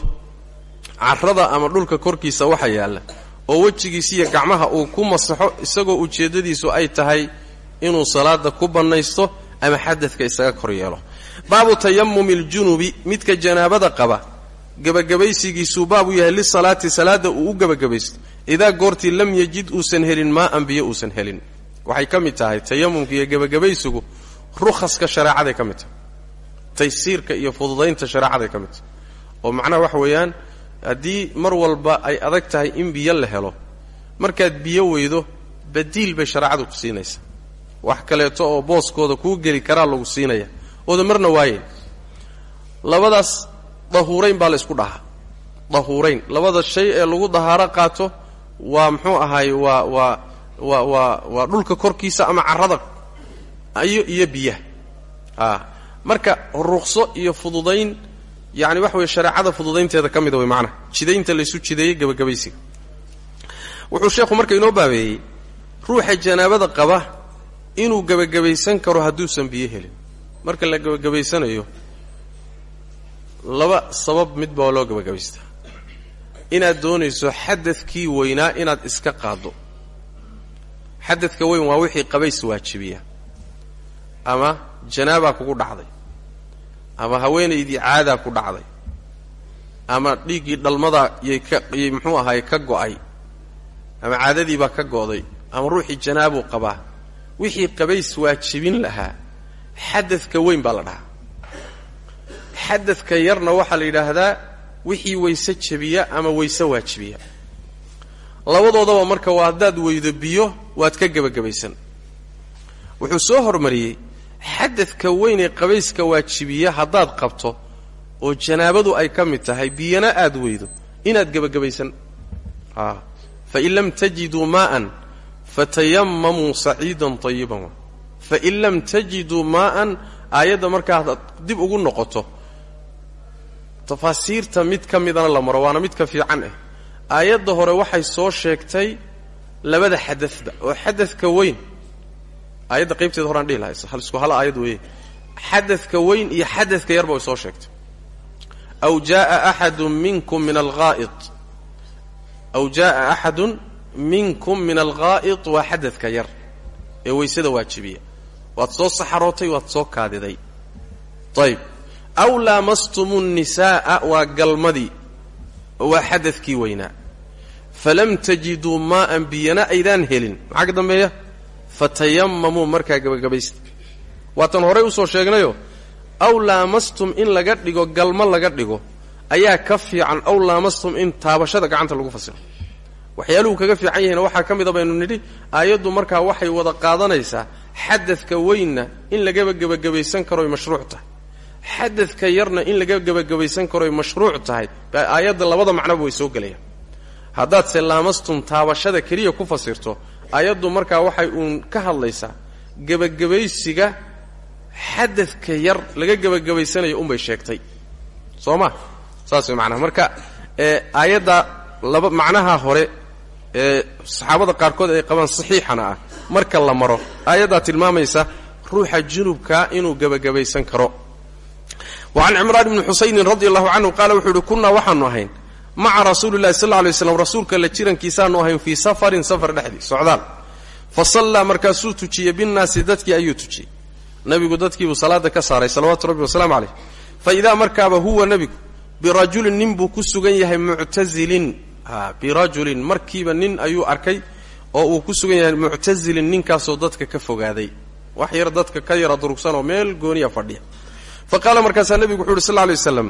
carrada ama dhulka korkiisa waxa yaalla oo wejigiisa iyo gacmaha uu ku masaxo isagoo ujeeddadiisu ay tahay inuu salaada ku bannaysto ama xadadka isaga kor yeelo baabu tayamumi aljunubi midka janaabada qaba gebagabaysigiisuu baabu yahay lisalaati salaadda uu u gebagabaysto idaa goortii lam yajid uusan helin maaan biyo uusan helin. Waxay ka mid tahay tayamumka iyo gebagabaysigu rukhaska shareecaday ka mid taysiirka iyo fududaynta shareecaday ka mid oo macnaha waxa weeyaan haddii mar walba ay adag tahay in biyo la helo markaad biyo weydo badiil bay shareecadu ku siinaysaa. Wax kaleeto oo booskooda kuu geli karaa lagu siinaya ooda marna waayeen labadaas dahuurayn baa la ysku dhahaa. Dahuurayn. Labada shay ee lagu dahaaro qaato waa muxuu ahaay waa waa waa waa waa dhulka korkiisa ama carrada iyo iyo biyaha. A marka ruqso iyo fududayn yani waxa weye shareecada fududaynteeda ka mida way macnaha jidaynta laysu jideeyey gebagabaysiga wuxuu sheekhu marka inoo baabeeyey ruuxa janaabada qaba inuu gebagabaysan karo hadduusan biyo helin marka la gebagabaysanayo laba sabab midba waa loo gebagabaystaa inaad doonayso xadadkii weynaa inaad iska qaaddo. Xadadka weyn waa wixii qabays waajibiya. Ama janaabaa kugu dhacday. Ama haweenaydii caadaa ku dhacday. Ama dhiiggii dhalmadaa yay muxuu ahaay ka go'ay. Ama caadadiibaa ka go'day. Ama ruuxii janaabuu qabaa. Wixii qabays waajibin lahaa xadadka weyn baa la dhahaa. Xadadka yarna waxaa la yidhaahdaa wixii wayse jebiya ama wayse waajibiya. Labadoodaba marka waa haddaad weydo biyo waad ka gebagabaysan wuxuu soo hormariyey xadadka weyn ee qabayska waajibiya haddaad qabto oo janaabadu ay ka mid tahay biyana aad weydo inaad gebagabaysan fain lam tajiduu maa'an fatayamamuu saciidan tayiban fain lam tajiduu maa'an aayadda markaad dib ugu noqoto. tafaasiirta mid ka midana la maro waana midka fiican ah aayadda hore waxay soo sheegtay labada xadadba oo xadadka weyn aayadda qaybteeda horaan dhihi lahay isku hal aayad weeye xadadka weyn iyo xadadka yarba way soo sheegtay aw jaaa axadun minkum min alghaa'id aw jaaa axadun minkum min alghaa'id waa xadadka yar ee waysada waajibiya waad soo saxarootay waad soo kaadiday. Ayb aw laamastumu nnisaa'a waa galmadii. Oo waa xadadkii weynaa falam tajiduu maa'an biyana aydaan helin. Maxaa dambeeya? Fatayamamuu markaa gebagabaysta waatan horay u soo sheegnayoo aw laamastum in laga dhigo galmo laga dhigo ayaa ka fiican aw laamastum in taabashada gacanta lagu fasiro waxyaaluhu kaga fiican yahayna waxaa ka mida baynu nidhi aayaddu markaa waxay wada qaadanaysaa xadadka weynna in lagaba gebagabaysan karoy mashruuc tahay. Xadadka yarna in laga gebagabaysan karoy mashruuc tahay. Baa aayadda labada macnoba way soo gelayaan. Haddaadse laamastum taabashada keliya ku fasirto ayaddu markaa waxay uun ka hadlaysaa gebagabaysiga xadadka yar laga gebagabaysanayo unbay sheegtay. Soo ma? Saas way macnaha. Marka aayadda laba macnaha hore ee saxaabada qaarkood ay qabaan saxiixana ah marka la maro. Aayaddaa tilmaamaysa ruuxa junubkaa inuu gebagabaysan karo. Wa can cimraan ibni xusaynin radi allahu canhu qaala wuxuu uhi kunnaa waxaanu ahayn maca rasuuli llahi sal alay slam rasuulka la jirankiisaanu ahayn fii safarin safar dhexdii socdaal. Fa sallaa markaasuu tujiyey binnaasi dadkii ayuu tujiyey. Nabigu dadkiibuu salaada ka saaray salawaatu rabbi wasalaamu caleyh fa idaa markaaba huwa nebigu birajulin nin buu ku sugan yahay muctazilin. Birajulin markiiba nin ayuu arkay oo uu ku sugan yahay muctazilin ninkaasoo dadka ka fogaaday. Wax yar dadka ka yara durugsanoo meel gooniya fadhiya. Fa qaala markaasaa nebigu wuxu uhi sal lay waslam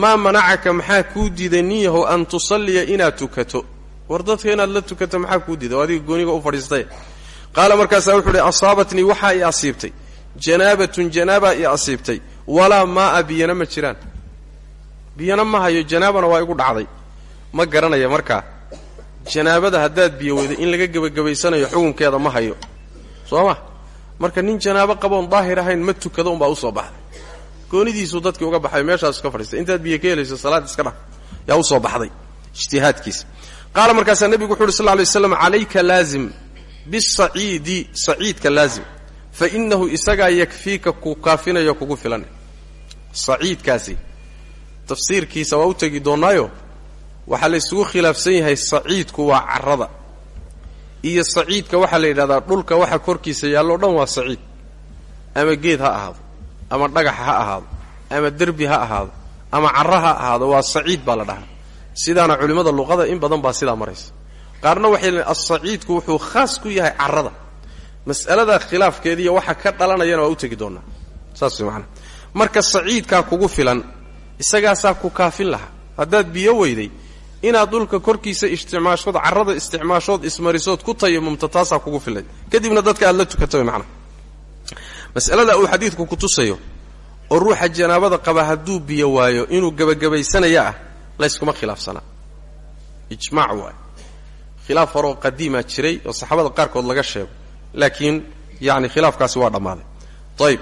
maa manacaka maxaa kuu diiday nin yahow an tusalliya inaad tukato? War dadka inaad la tukato maxaa kuu diiday? Oo adiga gooniga u fadhiistay. Qaala markaasaa wuxuu uhi asaabatnii waxaa i asiibtay. Janaabatun janaabaa i asiibtay. Walaa maa'a biyana ma jiraan. Biyana ma hayo janaabana waa igu dhacday. Ma garanaya markaa janaabada haddaad biyo weydo in laga gebagabaysanayo xukunkeeda ma hayo. Soo ma marka nin janaabo qaboon daahir ahayn ma tukado unbaa u soo baxday. Goonidiisuu dadkii uga baxay meeshaas ka fadhiistay. Intaad biyo ka helayso salaad iska dhaf yaa u soo baxday ijtihaadkiisa qaala markaasaa nebigu wuxu uhi sal ly waslam calayka laazim bisaciidi saciidka laazim. Fa inahu isagaa yakfiika ku kaafinayo kugu filan. Saciidkaasi tafsiirkiisa waa u tegi doonnaayo waxaa la isugu khilaafsan yahay saciidku waa carrada. Iyo saciidka waxaa la yidhahdaa dhulka waxa korkiisa yaallo dhan waa saciid. Ama geed ha ahaado ama dhagax ha ahaado ama derbi ha ahaado ama carro ha ahaado waa saciid baa la dhahaa. Sidaana culimmada luqada in badan baa sidaa maraysa. Qaarna waxay leeyn as-saciidku wuxuu khaas ku yahay carrada. Mas'alada khilaafkeediiyo waxa ka dhalanayana waa u tegi doonnaa saas way marka saciidkaa kugu filan isagaasaa ku kaafin lahaa. Haddaad biyo weyday inaad dhulka korkiisa isticmaashood carrada isticmaashood ismarisood ku tayamumta taasaa kugu filay kadibna dadka aad la tukata way macnaha mas'alada uu xadiidku ku tusayo oo ruuxa janaabada qaba hadduu biyo waayo inuu gebagabaysanaya ah layskuma khilaafsanaa ijmaac waay khilaaf horoo qadiimaa jiray oo saxaabada qaarkood laga sheego laakiin yacni khilaafkaasi waa dhammaaday. Ayib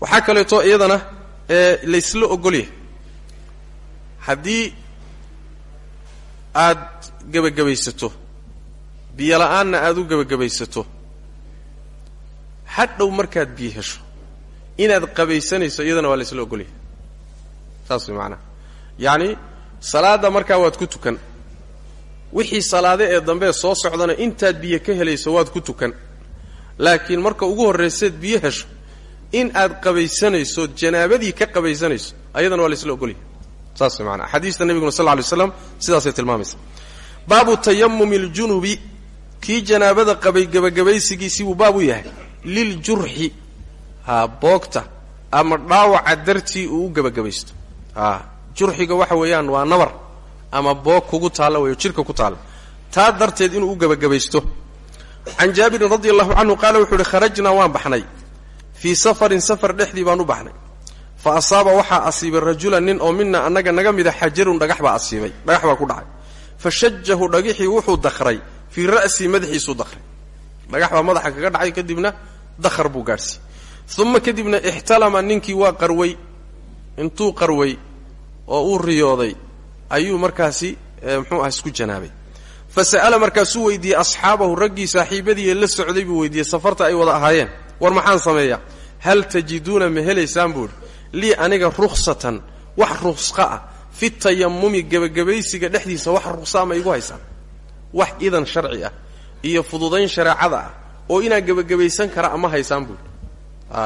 waxaa kaleeto iyadana ee laysla ogolyahay. Haddii aad gebagabaysato. Biyo la'aanna aada u gebagabaysato. Hadhow markaad biyo hesho inaad qabaysanayso iyadana waa laysla ogolyahay. Saas way macanaha yacni salaadda markaa waad ku tukan. Wixii salaade ee dambe soo socdana intaad biyo ka helayso waad ku tukan. Laakiin marka ugu horrayseed biyo hesho in aad qabaysanayso janaabadii ka qabaysanayso ayadana waa laysla ogolyahay saas maanaa xadiista nebiguna sal ly slam sidaasay tilmaamaysa. Baabu tayamumi ljunubi. Kii janaabada qabay gebagabaysigiisii buu baab u yahay. Liljurxi. Ha boogta. Ama dhaawaca dartii uu u gebagabaysto jurxiga waxa weeyaan waa nabar. Ama boog kugu taalla weeyo jidhka ku taalla. Taa darteed inuu u gebagabaysto can jaabirin radi allahu canhu qaala wuxuu uhi kharajnaa waan baxnay. Safarin safar dhexdii baan u baxnay fa asaaba waxaa asiibay rajulan nin oo mina annaga naga mida xajarun dhagax baa asiibay. Dhagax baa ku dhacay. Fa shajahu dhagixii wuxuu dakray fii ra'sii madaxiisuu dakray dhagax baa madaxa kaga dhacay kadibna dakhar buu gaadhsiiyey uma kadibna ixtalama ninkii waa qarway. Intuu qarway oo uu riyooday ayuu markaasi muxuu ah isku janaabay. Fa sa'ala markaasuu weydiiyey asxaabahu raggii saaxiibadiiee la socday buu weydiiyey safarta ay wada ahaayeen. War maxaan sameeyaa? Hal tajiduuna ma helaysaan buuhi lii aniga ruksatan wax ruksqa ah. Fi tayamumi gebagabaysiga dhexdiisa wax ruksaa ma igu haysaan. Wax idan sharci ah iyo fududayn shareecada ah oo inaan gebagabaysan kara ama haysaan buuhi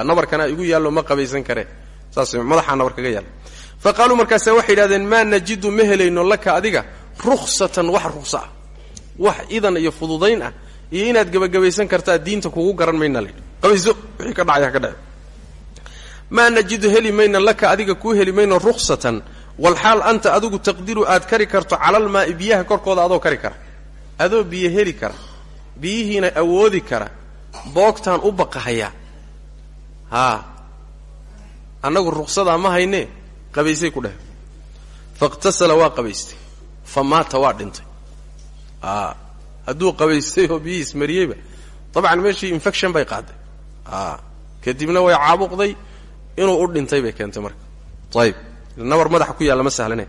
nabarkanaa igu yaallo ma qabaysan karee saas madaxaa nabar kaga yaalla. Fa qaaluu markaasa waxay yidhahdeen maa najidu ma helayno laka adiga ruksatan wax ruksa ah. Wax idan iyo fududayn ah iyo inaad gebagabaysan kartaa diinta kugu garan mayna la qabayso wixii ka dhacay ha ka dhace maa najidu heli mayna laka adiga kuu heli mayno ruksatan walxaal anta adigu taqdiru aad kari karto calalmaa'i biyaha korkooda adoo kari kara. Adoo biyo heli kara biyihiina awoodi kara boogtaan u baqahaya. Haa annagu ruksadaa ma haynee qabaysay ku dheh. Faاqtasala waa qabaystay fa maata waa dhintay. A hadduu qabaystay oo biyihii ismariyeyba dabcan meeshii infection bay qaaday. A kadibna way caabuqday inuu u dhintay bay keentay marka. Ayib nabar madaxa ku yaalla ma sahlane.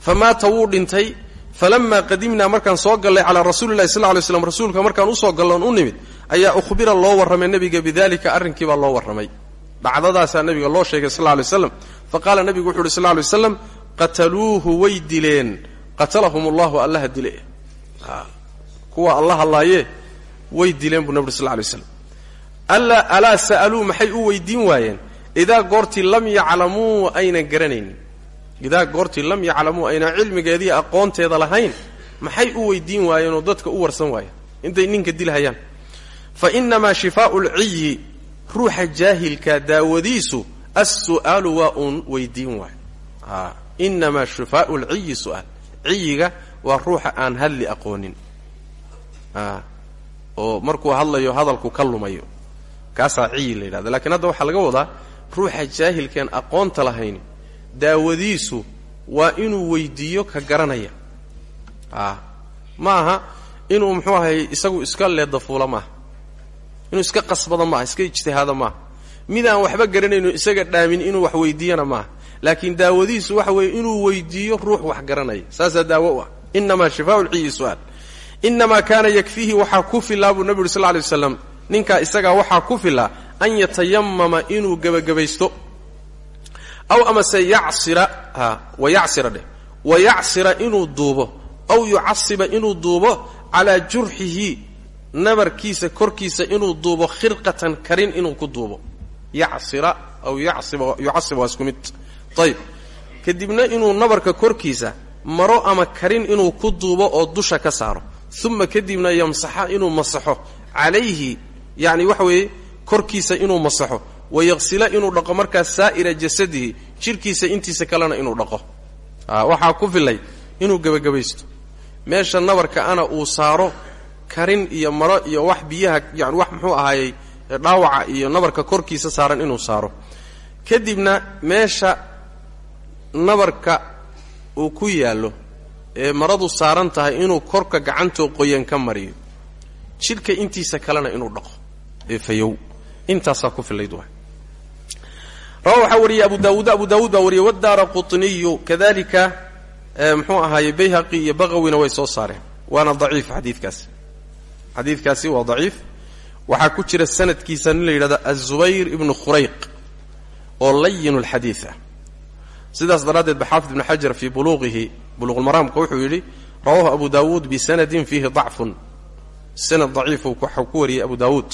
Fa maata wuu dhintay falamaa qadimnaa markaan soo gallay calaa rasuuli llahi sal ly slam rasuulka markaan u soo galloon u nimid ayaa ukhbira loo warramay nebiga bidalika arrinkii baa loo warramay. Dhacdadaasaa nebiga loo sheegay sal lay slam fa qaala nebigu wuxu uhi sal lay waslam qataluuhu way dileen qatalahum allahu allaha dile. Kuwa alla hadlaayee way dileen buu nabig sl lay slam alaa sa'aluu maxay u weydiin waayeen idaa goortii lam yaclamuu aynan garanaynin idaa goortii lam yaclamuu ayna cilmigeedii aqoonteeda lahayn maxay u weydiin waayeen oo dadka u warsan waayeen intay ninka dilhayaan fa innamaa shifaau lciyi ruuxa jaahilka daawadiisu assu'aalu waa uun weydiin waayo a innamaa shifaau lciyi su'aal ciyiga waa ruuxa aan hadli aqoonin oo markuu hadlayo hadalku ka lumayo kaasaa ciyi la yidhahda lakiin hadda waxaa laga wadaa ruuxa jaahilkaan aqoonta lahayn daawadiisu waa inuu weydiiyo ka garanaya. A ma aha inuu muxuu ahay isagu iska leedafuula maaha inuu iska qasbada maaha iska ijtihaada maaha mid aan waxba garanayno isaga dhaamin inuu wax weydiiyana maaha laakiin daawadiisu waxa weeye inuu weydiiyo ruux wax garanaya. Saasaa daawo ah. Inamaa shifaau lciyi su'aal. Inamaa kaana yakfiihi waxaa ku filaa buu nebi uri sal lay waslam ninkaa isagaa waxaa ku filaa an yatayamama inuu gebagabaysto aw amase yacsira ha wa yacsira dheh. Wa yacsira inuu duubo. Aw yucasiba inuu duubo calaa jurxihi nabarkiisa korkiisa inuu duubo khirqatan karin inuu ku duubo. Yacsira aw yucasiba waa isku mid. Kadibna inuu nabarka korkiisa maro ama karin inuu ku duubo oo dusha ka saaro. Uma kadibna yamsaxa inuu masaxo calayhi yacni waxa weeye korkiisa inuu masaxo wayaqsila inuu dhaqo markaas saa'ira jasadihi jidhkiisa intiisa kalena inuu dhaqo. Waxaa ku filay inuu gebagabaysto meesha nabarka ana uu saaro karin iyo maro iyo wax biyaha yani wax muxuu ahaayey dhaawaca iyo nabarka korkiisa saaran inuu saaro. Kadibna meesha nabarka uu ku yaallo ee maradu saaran tahay inuu korka gacantoo qoyan ka mariyo jidhka intiisa kalena inuu dhaqo fayow intaasaa ku filayd waay. Rawa waxaa wariyey abu daawuud. Abu daawuud baa wariyey wadaara qutniyu. Kadalika muxuu ahaaye bayhaqi iyo baqawina way soo saareen. Waana daciif xadiidkaasi xadiidkaasi waa daciif. Waxaa ku jira sanadkiisa nin la yidhahdo azubayr ibnu khurayq oo layin lxadiid ah sidaas daraaddeed ba xaafid ibnu xajar fii buluuqihi buluuqulmaraamka wuxuu yidhi rawahu abu daawuud bisanadin fiihi dacfun. Sanad daciifu waxau ku wariyey abu daawuud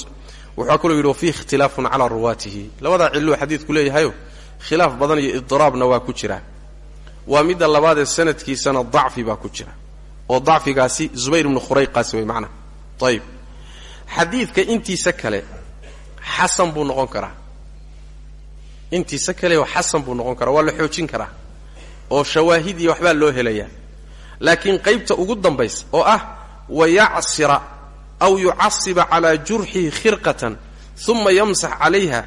wuxuu kaloo yidhi wafiihi ikhtilaafun calaa ruwaatihi. Labadaa cilluu xadiidku leeyahayo khilaaf badan iyo idiraabna waa ku jira. Waa midda labaadee sanadkiisana dacfi baa ku jira. Oo dacfigaasi zubayr ibnu khurayqaasi way macnaha ayib xadiidka intiisa kale xasan buu noqon karaa. Intiisa kale xasan buu noqon karaa waa la xoojin karaa. Oo shawaahid iyo waxbaa loo helayaa. Laakiin qaybta ugu dambaysa oo ah wayacsira aw yucasiba calaa jurxihi khirqatan uma yamsax calayha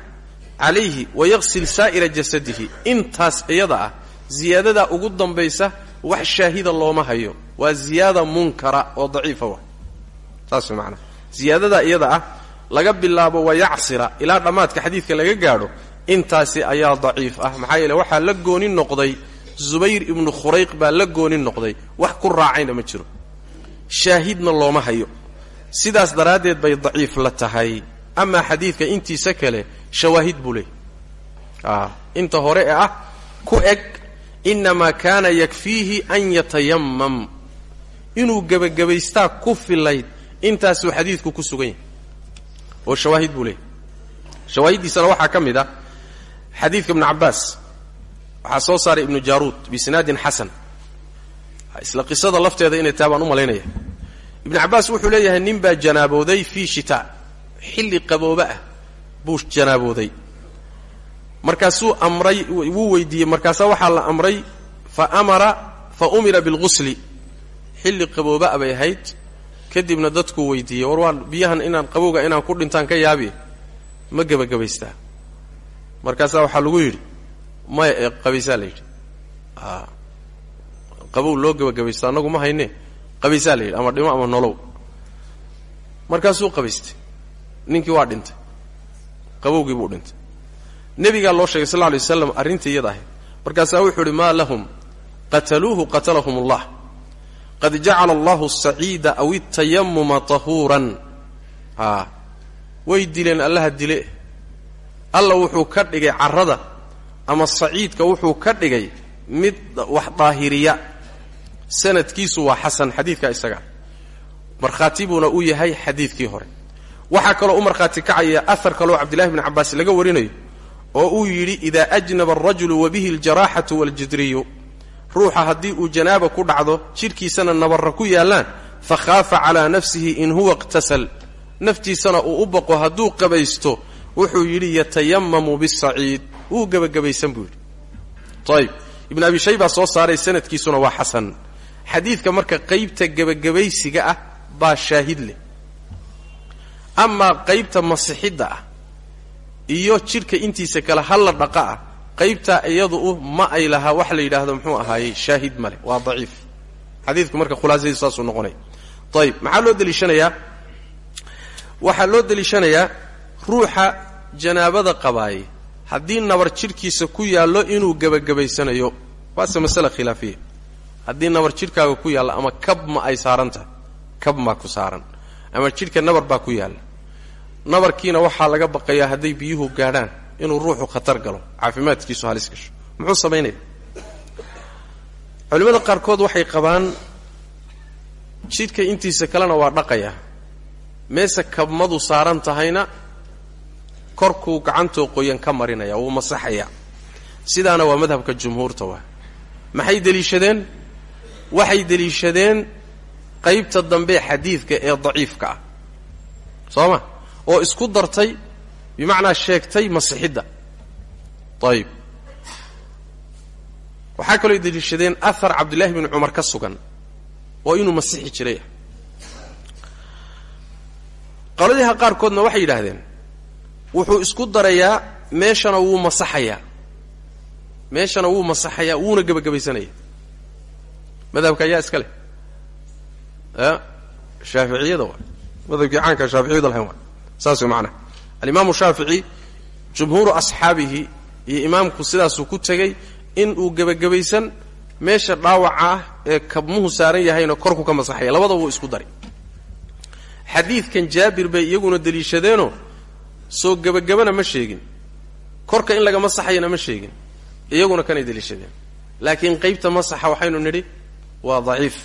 calayhi wayaqsil saa'ira jasadihi. Intaas iyada ah ziyaadadaa ugu dambaysa wax shaahida looma hayo. Waa ziyaada munkara oo daciifa wa. Saas maanaa ziyaadadaa iyada ah laga bilaabo wayacsira ilaa dhammaadka xadiidka laga gaadho intaasi ayaa daciif ah. Maxaa yeele waxaa la gooni noqday zubayr ibnu khurayq baa la gooni noqday. Wax ku raacayna ma jiro. Shaahidna looma hayo sidaas daraaddeed bay daciif la tahay. Amaa xadiidka intiisa kale shawaahid buu leeyay inta hore ee ah ku eg innamaa kaana yakfiihi an yatayamam inuu gebagabaystaa ku filayd intaasuu xadiidku ku sugan yahay. Oo shawaahid buu leeyay shawaahiddiisana waxaa ka mid ah xadiidka ibnu cabbaas waxaa soo saaray ibnu jaaruud bisnaadin xasan. Isla qisada lafteeda inay tahay baan u malaynaya ibnu cabbaas wuxuu leeyahay nin baa janaabooday fii shitaa xilli qabooba ah buu janaabooday. Markaasuu amray wuu weydiiyey. Markaasaa waxaa la amray fa amara fa umira bilghusli. Xilli qabooba bay ahayd. Kadibna dadkuu weydiiyey war waan biyahan inaan qabowga inaan ku dhintaan ka yaabi ma gebagabaystaa markaasaa waxaa lagu yidhi maya ee qabaysaa la yidhi. Qabow loo gebagabaysto annagu ma hayne qabaysaa la yidhi ama dhimo ama nolow. Markaasuu qabaystay ninkii waa dhintay. Qabowgii buu dhintay. Nebigaa loo sheegay sal lla alay waslam arrintii iyada ahayd markaasaa wuxuu idhi maa lahum qataluuhu qatalahum allah qad jacala allahu asaciida aw itayamuma tahuuran. A way dileen allaha dile. Alla wuxuu ka dhigay carrada ama saciidka wuxuu ka dhigay mid wax daahiriya sanadkiisu waa xasan xadiidkaa isaga. Markhaati buuna u yahay xadiidkii hore. Waxaa kaloo u markhaati kacaya ahar kaloo cabdillahi bni cabbaas laga warinayo oo uu yidhi idaa ajnaba alrajulu wa bihi aljaraaxatu waljidriyu. Ruuxa haddii uu janaaba ku dhacdo jidhkiisana nabarra ku yaallaan fa khaafa calaa nafsihi in huwa iqtasal. Naftiisana uu u baqo hadduu qabaysto wuxuu yidhi yatayamamu bisaciid wuu gebagabaysan buu yidhi. Ayib ibn abi shaybaa soo saaray sanadkiisuna waa xasan xadiidka marka qaybta gebagabaysiga ah baa shaahid leh. Amaa qaybta masixidda ah iyo jidhka intiisa kale halla dhaqa ah qaybtaa iyadu ma ay lahaa wax la yidhaahdo muxuu ahaayey shaahid ma leh waa daciif. Xadiidku marka khulaasadiisu saasuu noqonaya ayib maxaa loo deliishanayaa? Waxaa loo deliishanayaa ruuxa janaabada qabaaye. Haddii nabar jidhkiisa ku yaallo inuu gebagabaysanayo waase masale khilaafiya haddii nabar jidhkaaga ku yaallo ama kab ma ay saaran tahay kab maa ku saaran. Ama jidhka nabar baa ku yaalla. Nabarkiina waxaa laga baqayaa hadday biyuhu gaadhaan inuu ruuxu khatar galo caafimaadkiisu halis gasho. Muxuu samaynaya culimmada qaarkood waxay qabaan jidhka intiisa kalena waa dhaqaya. Meese kabmadu saaran tahayna korkuu gacantoo qoyan ka marinaya wuu masaxaya. Sidaana waa madhabka jumhuurta waa. Maxay deliishadeen waxay deliishadeen qaybta dambe xadiidka ee daciifka ah. Soo oo isku dartay bimacnaa sheegtay masixidda ayib waxaa kaloo deliishadeen ahar cabdullaahi bni cumar ka sugan oo inuu masixi jiray. Qoladiha qaarkoodna waxay yidhaahdeen wuxuu isku darayaa meeshana wuu masaxayaa. Meeshana wuu masaxayaa wuuna gebagabaysanaya madhabka ayaa iska leh. Shaaficiyada waa. Madhabkii caanka shaaficiyada lahayn waa. Saas way macnaha alimaamu shaafici jumhuuru asxaabihi iyo imaamku sidaasuu ku tegey in uu gebagabaysan meesha dhaawaca ah ee kabmuhu saaran yahayna korku ka masaxaya. Labadaba wuu isku daray. Xadiidkan jaabir bay iyaguna deliishadeenoo soo gebagabana ma sheegin. Korka in laga masaxayana ma sheegin. Iyaguna kanay deliishadeen. Laakiin qaybta masaxa waxaynu nidhi waa daciif.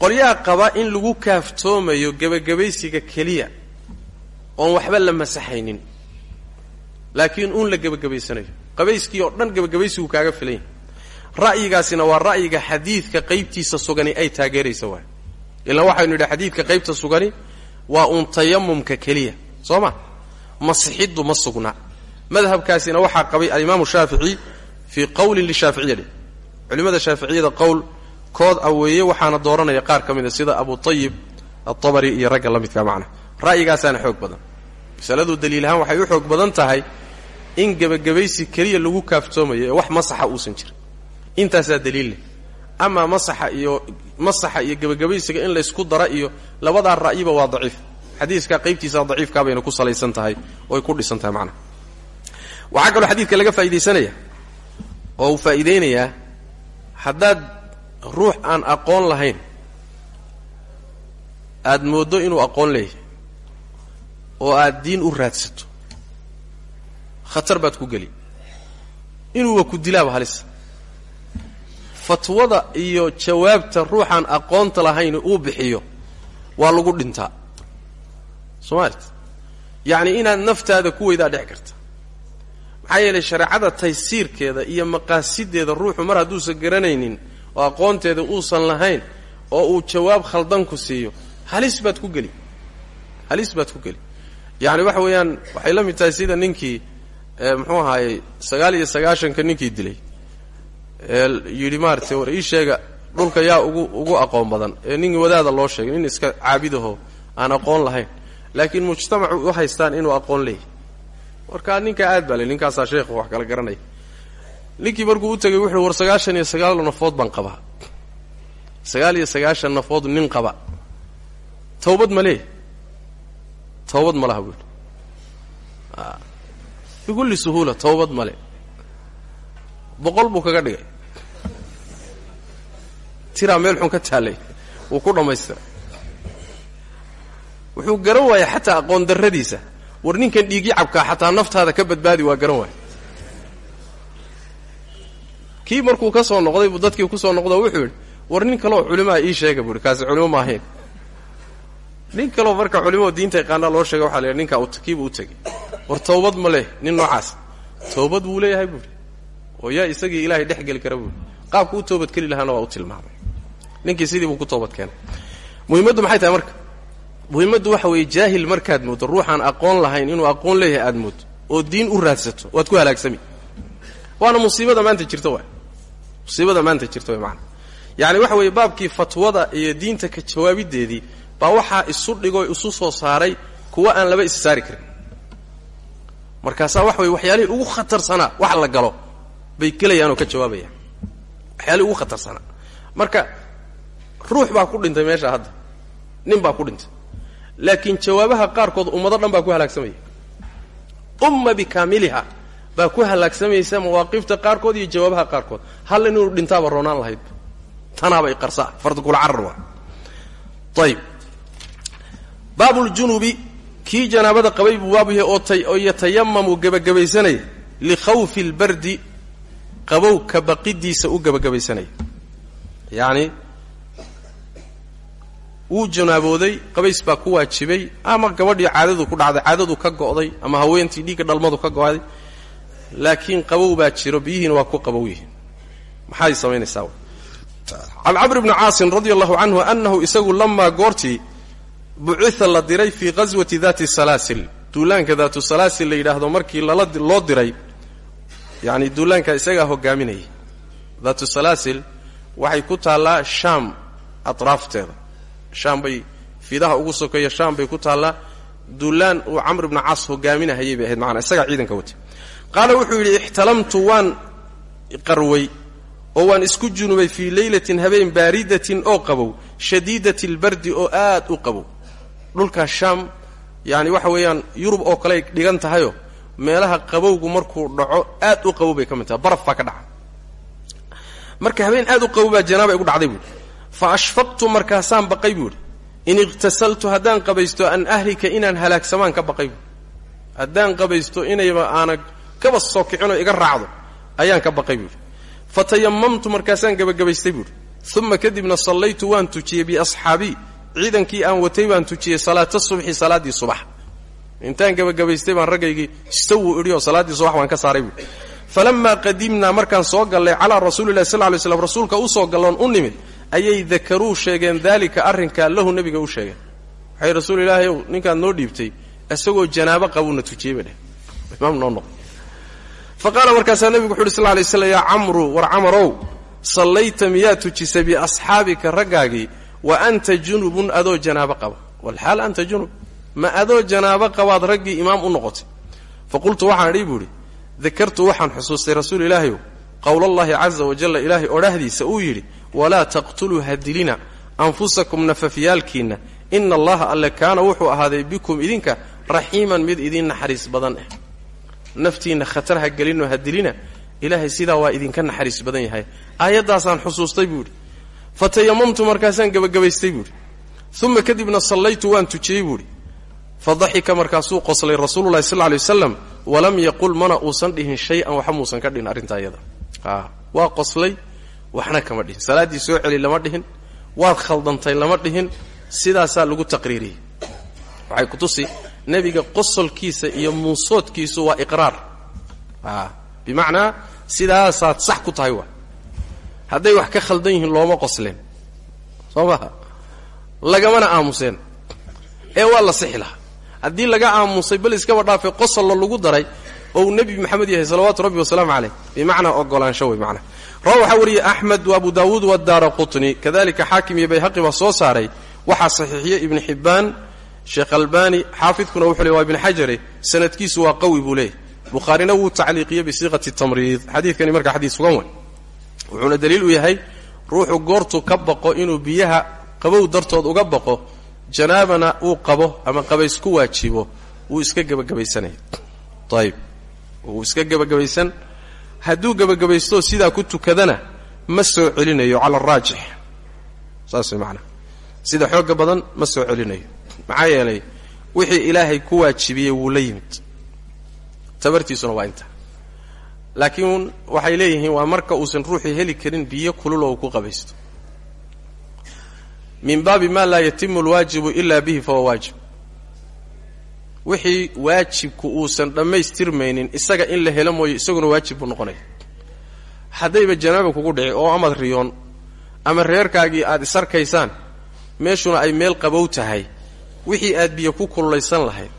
Qolyaha qaba in lagu kaaftoomayo gebagabaysiga keliya oon waxba la masaxaynin. Laakiin uun la gebagabaysanayo qabayskii oo dhan gebagabaysigu kaaga filan ra'yigaasina waa ra'yiga xadiidka qaybtiisa sugani ay taageeraysa waay ilaan waxaynu yidhi xadiidka qaybta sugani waa uun tayamumka keliya. Soo ma? Masixiddu ma sugna. Madhabkaasina waxaa qabay alimaamu shaafici fii qowlin lishaaficiya dhe culimmada shaaficiyada qowl kood a weeye waxaana dooranaya qaar ka mida sida abu tayib atabari iyo ragga la midka macna. Ra'yigaasaana xoog badan. Masaladu daliil ahaan waxay u xoog badan tahay in gebagabaysi keliya lagu kaaftoomayo ee wax masaxa uusan jirin. Intaasaa daliil leh. Amaa masaxa iyo masaxa iyo gebagabaysiga in laysku dara iyo labadaa ra'yiba waa daciif. Xadiiska qaybtiisa daciifkaa bayna ku salaysan tahay oy ku dhisan tahay macnaha waxaa kaloo xadiidka laga faa'iidaysanaya oo uu faa'iidaynayaa haddaad ruux aan aqoon lahayn aada mooddo inuu aqoon leeyahay oo aad diin u raadsato khatar baad ku geli. Inuuba ku dilaaba halisa fatwada iyo jawaabta ruuxaan aqoonta lahayn uu bixiyo waa lagu dhintaa. Soo maalit yacni inaad naftaada ku weydaa dhici karta maxaa yeelay shareecada taysiirkeeda iyo maqaasideeda ruuxu mar hadduusan garanaynin oo aqoonteeda uusan lahayn oo uu jawaab khaldan ku siiyo halis baad ku geli. Halis baad ku geli. Yacni waxa weeyaan waxay la mid tahay sida ninkii muxuu ahaayey sagaal iyo sagaashanka ninkii dilay. Yidhi maaratay war ii sheega dhulka yaa ugu ugu aqoon badan. Ee nin wadaada loo sheegay nin iska caabidaho aan aqoon lahayn. Laakiin mujtamacu u haystaan inuu aqoon leeyahy markaa ninkaa aad baa le ninkaasaa sheekhu wax kala garanaya ninkii markuu u tegay wuxuu war sagaashan iyo sagaal nafood baan qabaa. Sagaal iyo sagaashan nafood nin qaba. Tawbad ma leeyahy tawbad ma laha buuli bikulli suhuula tawbad male boqol buu kaga dhigay. Tiraa meel xun ka taallay. Wuu ku dhammaystiray wuxuu garan waaya xataa aqoon darradiisa war ninkan dhiigii cabkaa xataa naftaada ka badbaadi waa garan waaya kii markuu ka soo noqday buu dadkii ku soo noqdo wuxuu yidhi war nin kaloo culimaa ii sheega buuhi kaasi culimo ma ahayn nin kaloo marka culimao diinta yaqaanaa loo sheega waxa la yidhi ninkaa kiibuu u tegey. War tawbad ma leh nin noocaas. Tawbad wuu leeyahay buuhi oo yaa isagii ilaahay dhex geli kara buui qaabku u toobadkeli lahaana waa u tilmaamay. Ninkii sidii buu ku toobad keenay. Muhimmaddu maxay tahay marka muhimmaddu waxa weeye jaahil markaad mooddo ruuxaan aqoon lahayn inuu aqoon leeyahay aad mooddo oo diin u raadsato waad ku halaagsami. Waana musiibada maanta jirta waay. Musiibada maanta jirta way maana yacni waxa weeye baabkii fatwada iyo diinta ka jawaabideedii baa waxaa isu dhigoo isu soo saaray kuwa aan laba is saari karin. Markaasaa waxa weye waxyaalihii ugu khatarsanaa wax la galo bay gelayaan oo ka jawaabayaan. Waxyaalihii ugu khatarsanaa marka ruux baa ku dhintay meesha hadda. Nin baa ku dhintay laakiin jawaabaha qaarkood ummado dhan baa ku halaagsamaya. Umma bikaamiliha baa ku halaagsamaysa mawaaqifta qaarkood iyo jawaabaha qaarkood. Hal inuu dhintaaba roonaan lahayd tanaabay qarsaa farda kula carar waa. Ayib baabuljunubi kii janaabada qabay buu baab yahay oo oo yatayamamu gebagabaysanaya likhawfi lbardi qabow ka baqidiisa u gebagabaysanaya yacni wuu janaabooday qabays baa ku waajibay ama gabadhii caadadu ku dhacday caadadu ka go'day ama haweentii dhiigga dhalmadu ka go'day laakiin qabow baa jiro biyihiina waa ku qabow yihiin. Maxay samaynaysaa can camr bni caasin radia allahu annahu isagu lamaa goortii bucitha la diray fii ghaswati daati salaasil. Duulaanka daatu salaasil la yidhaahdo markii loo diray yacni duulaanka isagaa hogaaminayay daatu salaasil waxay ku taallaa shaam atraafteeda shaam bay fiidaha ugu sokeeya shaam bay ku taallaa duulaan uu camr ibnu caas hogaaminahayay bay ahayd macanaa isagaa ciidanka watay qaala wuxuu yidhi ixtalamtu waan qarway oo waan isku junubay fii leylatin habeen baaridatin oo qabow shadiidati albardi oo aad u qabow. Dhulkaas shaam yacani waxa weeyaan yurub oo kale ay dhigan tahayoo meelaha qabowgu markuu dhaco aad u qabow bay ka baraf baa ka dhaca. Marka habeen aad u qabow baa janaaba igu dhacday buuhi fa ashfaqtu markaasaan baqay buuhi in iqhtasaltu haddaan qabaysto an ahlika inaan halaagsamaan ka baqay buui haddaan qabaysto inayba aana kaba soo kicinoo iga raacdo ayaan ka baqay buuhi fatayamamtu markaasaan gebagabaystay buuhi uma kadibna sallaytu waan tujiyey biasxaabii ciidankii aan watay baan tujiyey salaata subxi salaaddii subax intaan gebagabaystay baan raggaygii istawuu idhi oo salaaddii subax waan ka saaray buuhi falamaa qadimnaa markaan soo gallay calaa rasuulillahi sal ly slam rasuulka u soo galloon u nimid ayay dakaruu sheegeen daalika arrinkaa lahu nebiga u sheegeen. Waxay rasuul ilaahay ow ninkaad noo dhiibtay isagoo janaabo qabuuna tujiyey bay dheh imaam noo noqo fa qaala markaasaa nebigu wuxu uhi sal lay war camarow sallayta miyaa tujisay biasxaabika raggaagii? Wa anta junubun adoo janaabo qaba. Walxaal anta junub ma adoo janaabo qabaad raggii imaam u noqotay. Fa qultu waxaan idhi buu waxaan xusuustay rasuul ilaahayow qowlallaahi caza wajalla ilaahay odhahdiisa uu yidhi walaa taqtuluu hadilina anfusakum nafafyaalkiinna ina allaha alle kaana wuxuu ahaaday bikum idinka raxiiman mid idiin naxariis badan ah naftiinna khatar ha gelinoo hadilina ilaahay sidaa waa idinka naxariis badan yahay. Aayaddaasaan xusuustay buu idhi fatayamamtu markaasaan gebagabaystay buuhi uma kadibna sallaytu waan tujiyey buuhi fadaxika markaasuu qoslay rasuululahi sal lay waslam walam yaqul mana uusan dhihin shay-an muusan ka dhihin waxna kama dhihin. Salaaddii soo celi lama dhihin waad khaldantay lama dhihin sidaasaa lagu taqriiriyey. Waxay ku tusi nebiga qosolkiisa iyo muusoodkiisu waa iqraar. Bimacnaa sidaasaad sax ku tahay waa hadday wax ka khaldan yihiin looma qosleen. Soo maha lagamana aamuseen. Ee waa la sixi lahaa. Haddii laga aamusay bal iskaba dhaafay qosollo lagu daray oo uu nebi maxamed yahay salawaatu rabbi wasalaamu caleyh bimacnaa ogolaansho wey macnaa. Rawa waxaa wariyey axmed wa abu daawuud wadaara qutni kadalika xaakim iyo bayhaqi baa soo saaray. Waxaa saxiixiyey ibnu xibbaan sheekh albani xaafidkuna wuxuu le waa ibn xajare sanadkiisu waa qawi buu leeyahy bukhaarina wuu tacliiqiyey bisiiqati tamriid. Xadiidkani marka xadiis sugan wey wuxuuna daliil u yahay ruuxu goortuu ka baqo inuu biyaha qabow dartood uga baqo janaabana uu qabo ama qabays ku waajibo wuu iska gebagabaysanaya ayib wuu iska gebagabaysan hadduu gebagabaystoo sidaa ku tukadana ma soo celinayo cala araajix saas way macanaha sida xoogga badan ma soo celinayo. Maxaa yeelay wixii ilaahay ku waajibiyey wuu la yimid. Tabartiisuna waa inta. Laakiin waxay leeyihiin waa marka uusan ruuxii heli karin biyo kulul oo uu ku qabaysto. Min baabi ma laa yatimu alwaajibu ila bihi fahuwa waajib wixii waajibku uusan dhammaystirmaynin isaga in la helo mooye isaguna waajib buu noqonaya haddayba janaaba kugu dhici oo amad riyoon ama reerkaagii aad isarkaysaan meeshuna ay meel qabow tahay wixii aad biyo ku kululaysan lahayd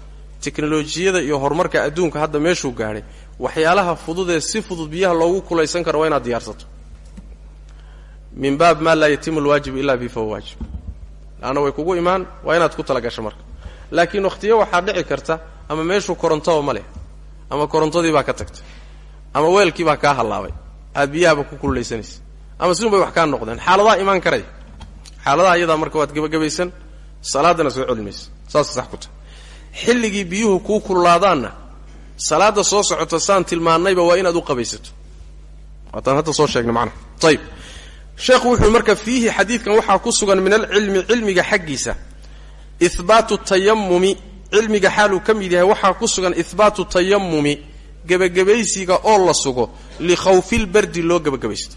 teknolojiyada iyo horumarka adduunka hadda meeshuu gaadhay waxyaalaha fududee si fudud biyaha loogu kulaysan karo waa inaad diyaarsato. Min baab maa laa yatimu alwaajib ilaa bifa waajib. Way kugu imaan waa inaad ku talagasho marka laakiin wakhtiyo waxaa dhici karta ama meeshuu korontaba ma leh ama korontadii baa ka tagtay ama weelkii baa kaa hallaabay aad biyahaba ku kululaysanaysa ama sidun bay wax kaa noqdeen. Xaaladaha imaan karaya xaaladaha iyadaa marka waad gebagabaysan salaadana soo celimaysa saasay sax ku tahay. Xilligii biyuhu kuu kululaadaanna salaada soo socota saan tilmaannayba waa inaad u qabaysato. Waataan hadda soo sheegnay macnaha ayib sheekhu wuxuu marka fiihi xadiidkan waxaa ku sugan min alcilmi cilmiga xaggiisa ihbaatu tayamumi cilmiga xaaluu ka mid yahay waxaa ku sugan ihbaatu tayamumi gebagabaysiga oo la sugo likhawfilbardi loo gebagabaysto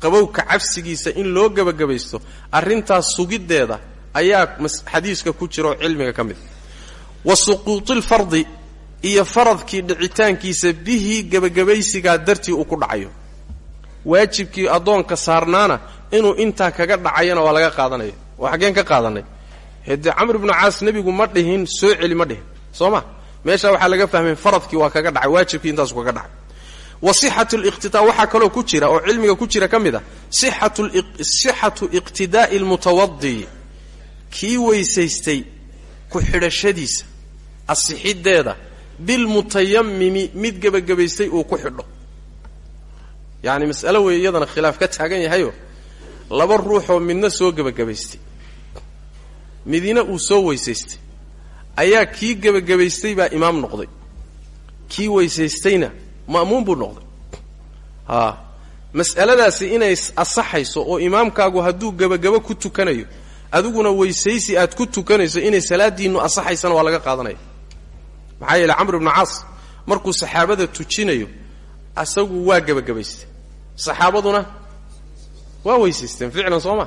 qabowka cabsigiisa in loo gebagabaysto arrintaas sugiddeeda ayaa xadiiska ku jira cilmiga ka mid. Wa suquutilfardi iyo faradkii dhicitaankiisa bihi gebagabaysigaa dartii uu ku dhacayo. Waajibkii addoonka saarnaana inuu intaa kaga dhacayana waa laga qaadanaya. Waa xaggeen ka qaadanay hede camr ibnu caas nebigu ma dhihin soo celi ma dhihin. Soo ma meeshaa waxaa laga fahmay faradkii waa kaga dhacay waajibkii intaasu kaga dhacay. Wa sixatu liqtidaa waxaa kaloo ku jira oo cilmiga ku jira ka mid a sixatu iqtidaa'i almutawadi kii weysaystay ku xidhashadiisa asixiddeeda bilmutayamimi mid gebagabaystay uu ku xidho. Yacni mas'alo weeye iyadana khilaaf ka taagan yahayo laba ruuxoo midna soo gebagabaystay midina uu soo weysaystay. Ayaa kii gebagabaystay baa imaam noqday. Kii weysaystayna ma'muum buu noqday. Haa mas'aladaasi inay asaxayso oo imaamkaagu hadduu gebagabo ku tukanayo adiguna weysaysi aad ku tukanayso inay salaadiinnu asaxaysana waa laga qaadanaya. Maxaa yeele camr ibnu caas markuu saxaabada tujinayo asagu waa gebagabaystay saxaabaduna waa weysaysteen ficlan soo ma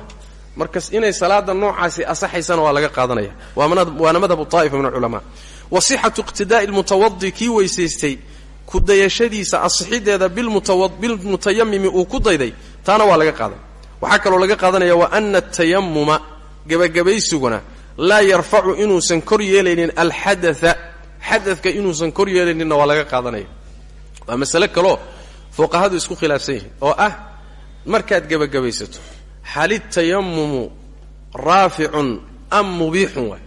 markas inay salaada noocaasi asaxaysana waa laga qaadanaya. Waana madhabu طaa'ifa min alculamaa wa iqtidaa'i lmutawadi kii weysaystay ku dayashadiisa asixiddeeda bilmutayamimi uu ku dayday taana waa laga qaadanaya. Waxaa kaloo laga qaadanaya wa ana atayamuma gebagabaysiguna laa yarfacu inuusan kor yeelaynin alxadaa xadadka inuusan kor yeelayninna waa laga qaadanaya. Waa masale kaloo fuqahadu isku khilaafsan yihiin oo ah markaad gebagabaysato hal itayamumu raaficun am mubiixun waay.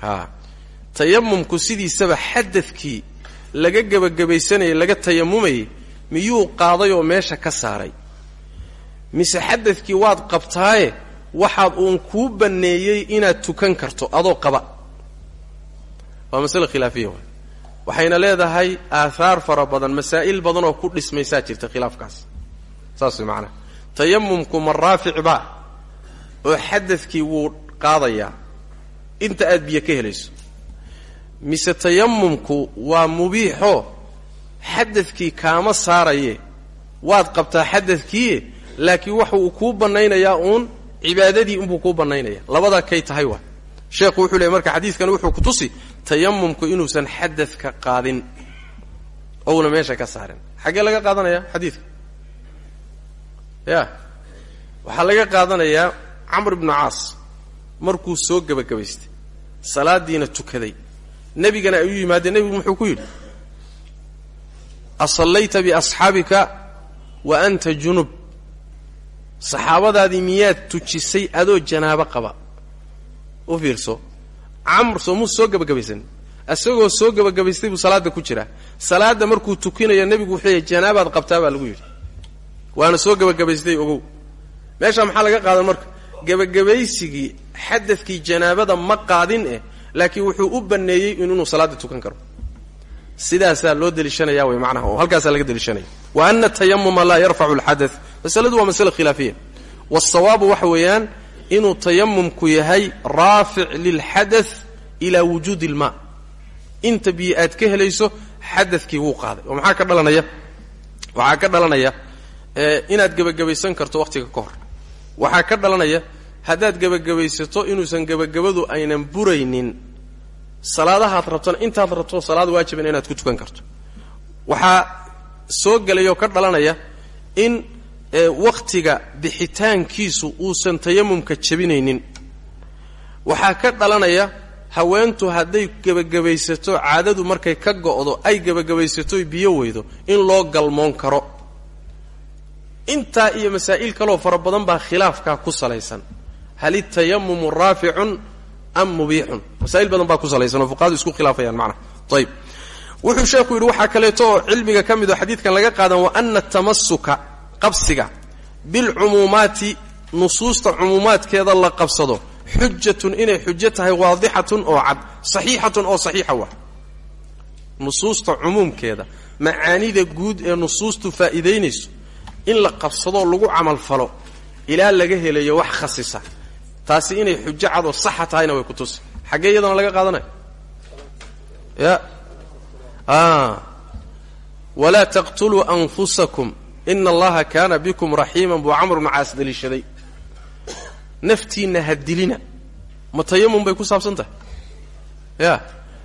Haa tayamumku sidiisaba xadadkii laga gebagabaysanayay laga tayamumayay miyuu qaaday oo meesha ka saaray? Mise xadadkii waad qabtaaye waxaad uun kuu banneeyey inaad tukan karto adoo qaba? Waa masale khilaafiya waay. Waxayna leedahay aahaar fara badan masaa'il badan oo ku dhismaysaa jirta khilaafkaas. Saas way macanaha tayamumku ma raafic oo xadadkii wuu qaadayaa inta aad biyo ka helayso. Mise tayamumku waa mubiixoo xadadkii kaama saaraye. Waad qabtaa xadadkiie laakiin waxa uu kuu bannaynayaa uun cibaadadii unbuu kuu bannaynaya labadaa kay tahay waa. Sheekhu wuxuu leeyay marka xadiidkani wuxuu ku tusi tayamumku inuusan xadadka qaadin. Ouna meesha ka saarin. Xaggee laga qaadanaya xadiidka ya. Waxaa laga qaadanayaa camr ibnu caas. Markuu soo gebagabaystay salaadiina tukaday. Nebigana ay u yimaadeen nebigu muxuu ku yidhi asallayta biasxaabika wa anta junub. Saxaabadaadii miyaad tujisay adoo janaabo qaba? U fiirso. Camr soo muu soo gebagabaysan isagoo soo gebagabaystay buu salaadda ku jiraa. Salaadda markuu tukinayo nebigu wuxuu yahy janaabaad qabtaa baa lagu yidhi waana soo gebagabaystay ogow. Meeshaa maxaa laga qaadan marka? Gebagabaysigii xadadkii janaabada ma qaadin eh laakiin wuxuu u banneeyey inuu salaada tukan karo. Sidaasaa loo deliishanaya way macnaha oo halkaasaa laga deliishanaya. Wa ana atayamuma laa yarfacu alxadath masaladu waa masale khilaafiya. Waasawaabu waxa weeyaan inuu tayamumku yahay raafic lilxadath ilaa wujuudi ilmaa inta biyo aad ka helayso xadadkii wuu qaaday. Oo maxaa ka dhalanaya? Waxaa ka dhalanaya inaad gebagabaysan karto wakhtiga ka hor. Waxaa ka dhalanaya haddaad gebagabaysato inuusan gebagabadu aynan buraynin salaadahaad rabtana intaad rabto salaad waajiban inaad ku tukan karto. Waxaa soo gelaya oo ka dhalanaya in wakhtiga bixitaankiisu uusan tayamumka jebinaynin. Waxaa ka dhalanaya haweentu hadday gebagabaysato caadadu markay ka go'do ay gebagabaysato biyo weydo in loo galmoon karo intaa iyo masaa'il kaloo fara badan baa khilaafkaa ku salaysan. Hal itayamumu raaficun am mubiixun? Masaa'il badan baa ku salaysan oo fuqahadu isku khilaafayaan macnaha ayib wuxuu sheekhu yidhi waxaa kaleeto oo cilmiga ka mid oo xadiidkan laga qaadan wa ana tamasuka qabsiga bilcumuumaati nusuusta cumuumaadkeeda la qabsado xujatun inay xujo tahay waadixatun oo cad saxiixatun oo saxiixa wa. Nusuusta cumuumkeeda macaanida guud ee nusuustu faa'iidaynayso in la qabsadoo lagu camalfalo ilaa laga helayo wax khasisa. Taasi inay xujo cadoo saxa tahayna way ku tusi. Xaggee iyadana laga qaadanaya ya. Walaa taqtuluu anfusakum. Ina allaha kaana bikum raxiiman buu camr bnu caas daliishaday naftiinna ha dilina. Ma tayamum bay ku saabsan tahay. Ya.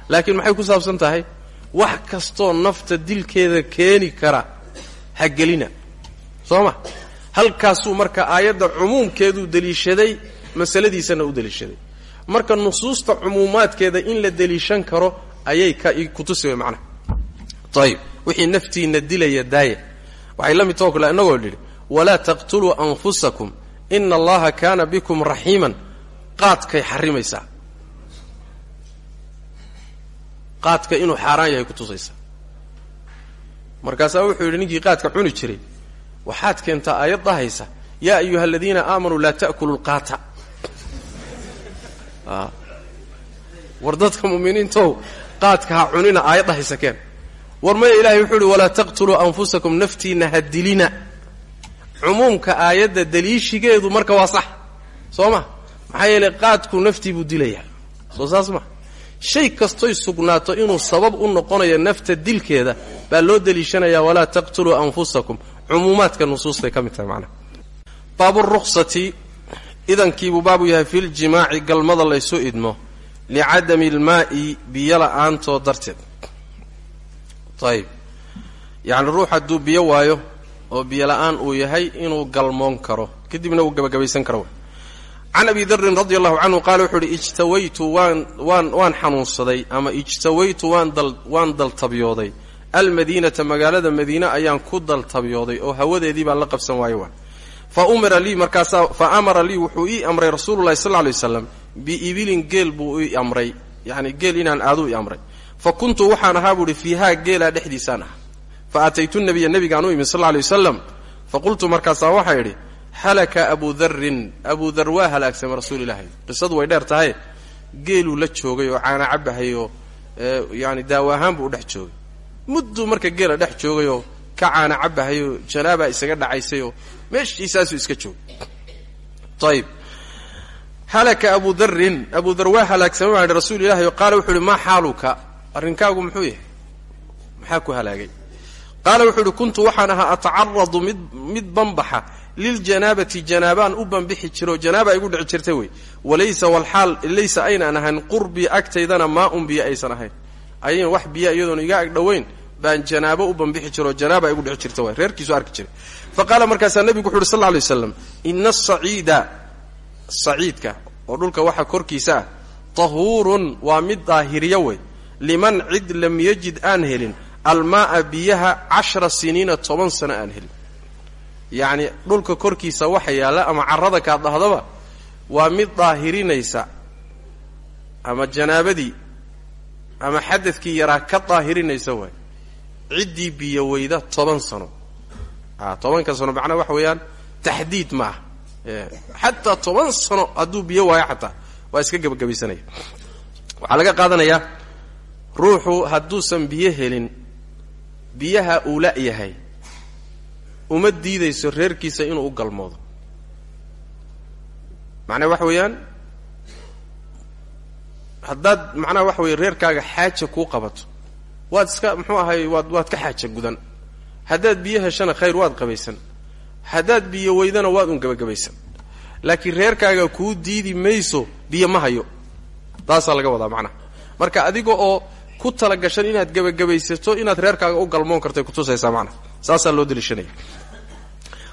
Laakiin maxay ku saabsan tahay? Wax kastoo nafta dilkeeda keeni kara ha gelina soo ma halkaasuu marka aayadda cumuumkeeduu deliishaday masaladiisana u deliishaday. Marka nusuusta cumuumaadkeeda in la deliishan karo ayay ku tusi way macnaha ayib wixii naftiinna dilaya daaya waxay la mid taho kale innagoo lidhi walaa taqtuluu anfusakum ina allaha kaana bikum raxiiman. Qaadkay xarimaysaa. Qaadka inuu xaaraan yahay ku tusaysaa markaasaa wuxuu yidhi ninkii qaadka cuni jiray waxaad keentaa aayad dhahaysa yaa ayuha aladiina aamanuu laa ta'kulu lqaata war dadka mu'miniintow qaadka ha cunina aayad dhahaysa keen. War maya ilahay wuxuu ihi walaa taqtuluu anfusakum naftiinna ha dilina cumuumka aayadda daliishigeedu marka waa sax. Soo ma? Maxaa yeelay naftii buu dilayaa soo shay kastoy sugnaato inuu sabab u noqonayo nafta dilkeeda baa loo deliishanayaa walaa taqtuluu anfusakum cumuumaadka nusuustay ka mid tahay macnaha. Baaburuksati idankiibuu baabu yahay filjimaaci galmada laysu idmo licadami almaa'i biyo la'aantoo darteed. Ayib yacni ruux hadduu biyo waayo oo biyo la'aan uu yahay inuu galmoon karo kadibna uu gabagabaysan karo. Can abi darin radi allahu canhu qaala wuxuu uhi ijtawaytu waan waan waan xanuunsaday ama ijtawaytu waan dal waan daltabyooday almadiinata magaalada madiine ayaan ku daltabyooday oo hawadeedii baan la qabsan waayo waa fa umira lii markaasaa fa amara lii wuxuu ii amray rasuululahi sal lay waslam biibilin geel buu ii amray. Yacni geel inaan aaduu ii amray. Fa kuntu waxaan ahaa buuhi fiihaa geelaa dhexdiisaan ah fa ataytu nabiya nebigaan u imid sal lay wasalam fa qultu markaasaa waxaa idhi halaka abu darin abu dar waa halaagsamay rasuulilaahi qisadu way dheer tahay. Geeluu la joogay oo caana cabahay oo yani daawo ahaan buu u dhex joogay mudduu marka geela dhex joogayoo ka caana cabahayoo janaabaa isaga dhacaysayoo meeshiisaasuu iska joogay ayib halaka abu darin abu dar waa halaagsamay baa idhi rasuul ilahi qaala wuxuu ihi maa xaaluka? Arrinkaagu muxuu yahay? Maxaa ku halaagay? Qaala wuxuu ihi kuntu waxaan ahaa atacaradu mid mid banbaxa liljanaabati janaabaan u banbixi jiro janaaba igu dhici jirtay wey. Walaysa walxaal laysa aynaan ahayn qurbii agtaydana maa un biyo aysan ahayn ayan wax biya iyadoon iga ag dhowayn baan janaabo u banbixi jiro janaaba igu dhici jirta way reerkiisu arki jiray. Fa qaala markaasaa nebigu wuxu uhi sal lla lay waslam ina oo dhulka waxa korkiisa ah tahuurun waa mid daahiriya wey. Liman cid lam yajid aan helin almaaa biyaha cashra siniina toban sano aan helin. Yacni dhulka korkiisa waxa yaalla ama carrada kaad dhahdaba waa mid daahirinaysa ama janaabadii ama xadadkii yaraa ka daahirinaysa waay. Ciddii biyo weyda toban sano. A tobanka sano macnaha waxa weeyaan taxdiid ma ah. Xataa toban sano hadduu biyo waayo xataa waa iska gebagabaysanaya waxaa laga qaadanayaa ruuxu hadduusan biyo helin biyaha uu la-yahay uma diidayso reerkiisa inuu u galmoodo. Macnaha waxa weeyaan haddaad macnaha waxa weeye reerkaaga xaaja kuu qabato waad iska muxuu ahay waad waad ka xaaja gudan. Haddaad biyo heshana khayr waad qabaysan. Haddaad biyo weydana waad un gebagabaysan. Laakiin reerkaaga kuu diidi mayso biyo ma hayo. Taasaa laga wadaa macnaha. Marka adiga oo ku talagashan inaad gebagabaysato inaad reerkaaga u galmoon kartay kutusaysaa macnaha. Saasaa loo deliishanaya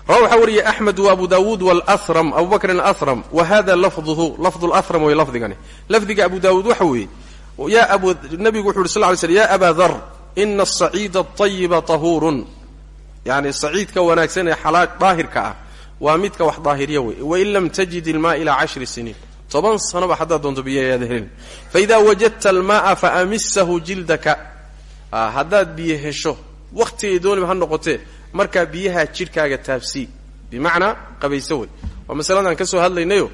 rawa waxaa wariyey axmed wa abu daawuud wlsram abu bakrin asram. Wa hada lafduhu lafdu asram way lafdigani. Lafdiga abu daawuud waxa weeye ya abu nabigu wuxu uhi sl ly slm ya abaa dar ina asaciida atayiba tahuurun. Yani saciidka wanaagsan ee xalaaq daahirka ah waa midka wax daahiriya wey wain lam tajid ilmaa ilaa cashri siniin. Toban sanoba haddaad doonto biyo ayaad helin. Faidaa wajadta almaaa faamisahu jildaka. Ah, haddaad biyo hesho waqtigay dooniba ha noqotee markaa biyaha jidhkaaga taabsii bimacnaa qabayso wey waa masaladaan ka soo hadlaynayo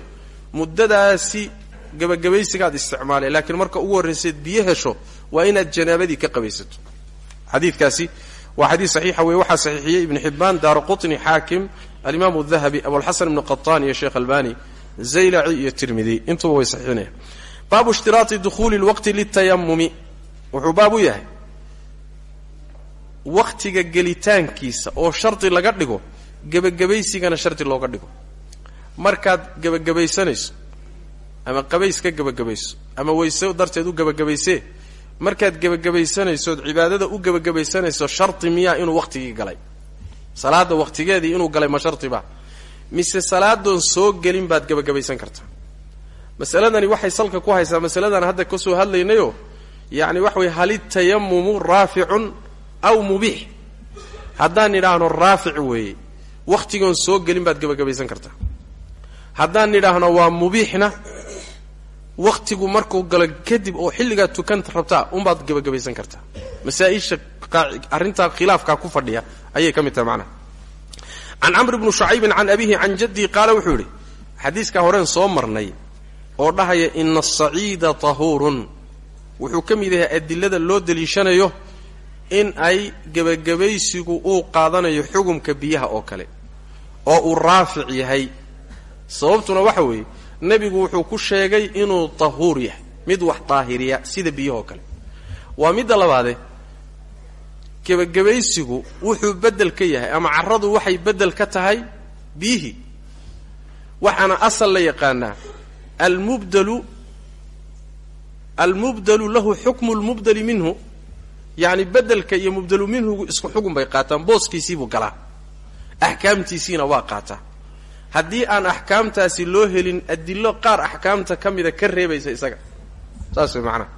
muddadaasi gebagabaysigaad isticmaalay laakiin marka ugu horrayseed biyo hesho waa inaad janaabadii ka qabaysato. Xadiidkaasi waa xadiis saxiixa wey waxaa saxiixiyey ibnu xibbaan daara qutni xaakim alimaamu dahabi abulxasan ibnu qataan iyo sheekh albani zaylaci iyo tirmidi. Intuba way saxiixinayaan. Baabu ishtiraati dukhuuli lwaqti litayamumi wuxuu baab u yahay wakhtiga gelitaankiisa oo shardi laga dhigo gebagabaysigana shardi looga dhigo. Markaad gebagabaysanayso ama qabays ka gebagabayso ama weyse darteed u gebagabaysee markaad gebagabaysanaysood cibaadada u gebagabaysanayso shardi miyaa inuu wakhtigii galay? Salaada wakhtigeedii inuu galay ma shardiba mise salaadoon soo gelin baad gebagabaysan kartaa? Masaladani waxay salka ku haysaa masaladan hadda ka soo hadlaynayoo yacni waxa weye hal itayamumu raaficun aw mubiix haddaan nidhaahno raafic weeye wakhtigoon soo gelin baad gebagabaysan kartaa. Haddaan nidhaahno waa mubiixna wakhtigu markuu galo kadib oo xilligaad tukan rabtaa unbaad gebagabaysan kartaa. Masaa-isha arrintaa khilaafkaa ku fadhiya ayay ka mid tahay macnaha. Can camr bni shucaybin can abihi can jaddii qaala wuxuu yidhi xadiiskaa horeen soo marnay oo dhahaya ina asaciida tahuurun. Wuxuu ka mid yahay adilada loo deliishanayo in ay gebagabaysigu uu qaadanayo xugumka biyaha oo kale oo uu raafic yahay. Sababtuna waxa weeye nebigu wuxuu ku sheegay inuu tahuur yahay mid wax daahiriya sida biyahoo kale. Waa midda labaade gebagabaysigu wuxuu beddel ka yahay ama carradu waxay beddel ka tahay biyihii. Waxaana asal la yaqaanaa almubdalu almubdalu lahu xukmu lmubdali minhu yacni beddelka iyo mubdalu minhugu isku xugun bay qaataan booskiisiibuu galaa. Axkaamtiisiina waa qaataa. Haddii aan axkaamtaasi loo helin adillo qaar axkaamta ka mida ka reebaysa isaga. Saas way macanaha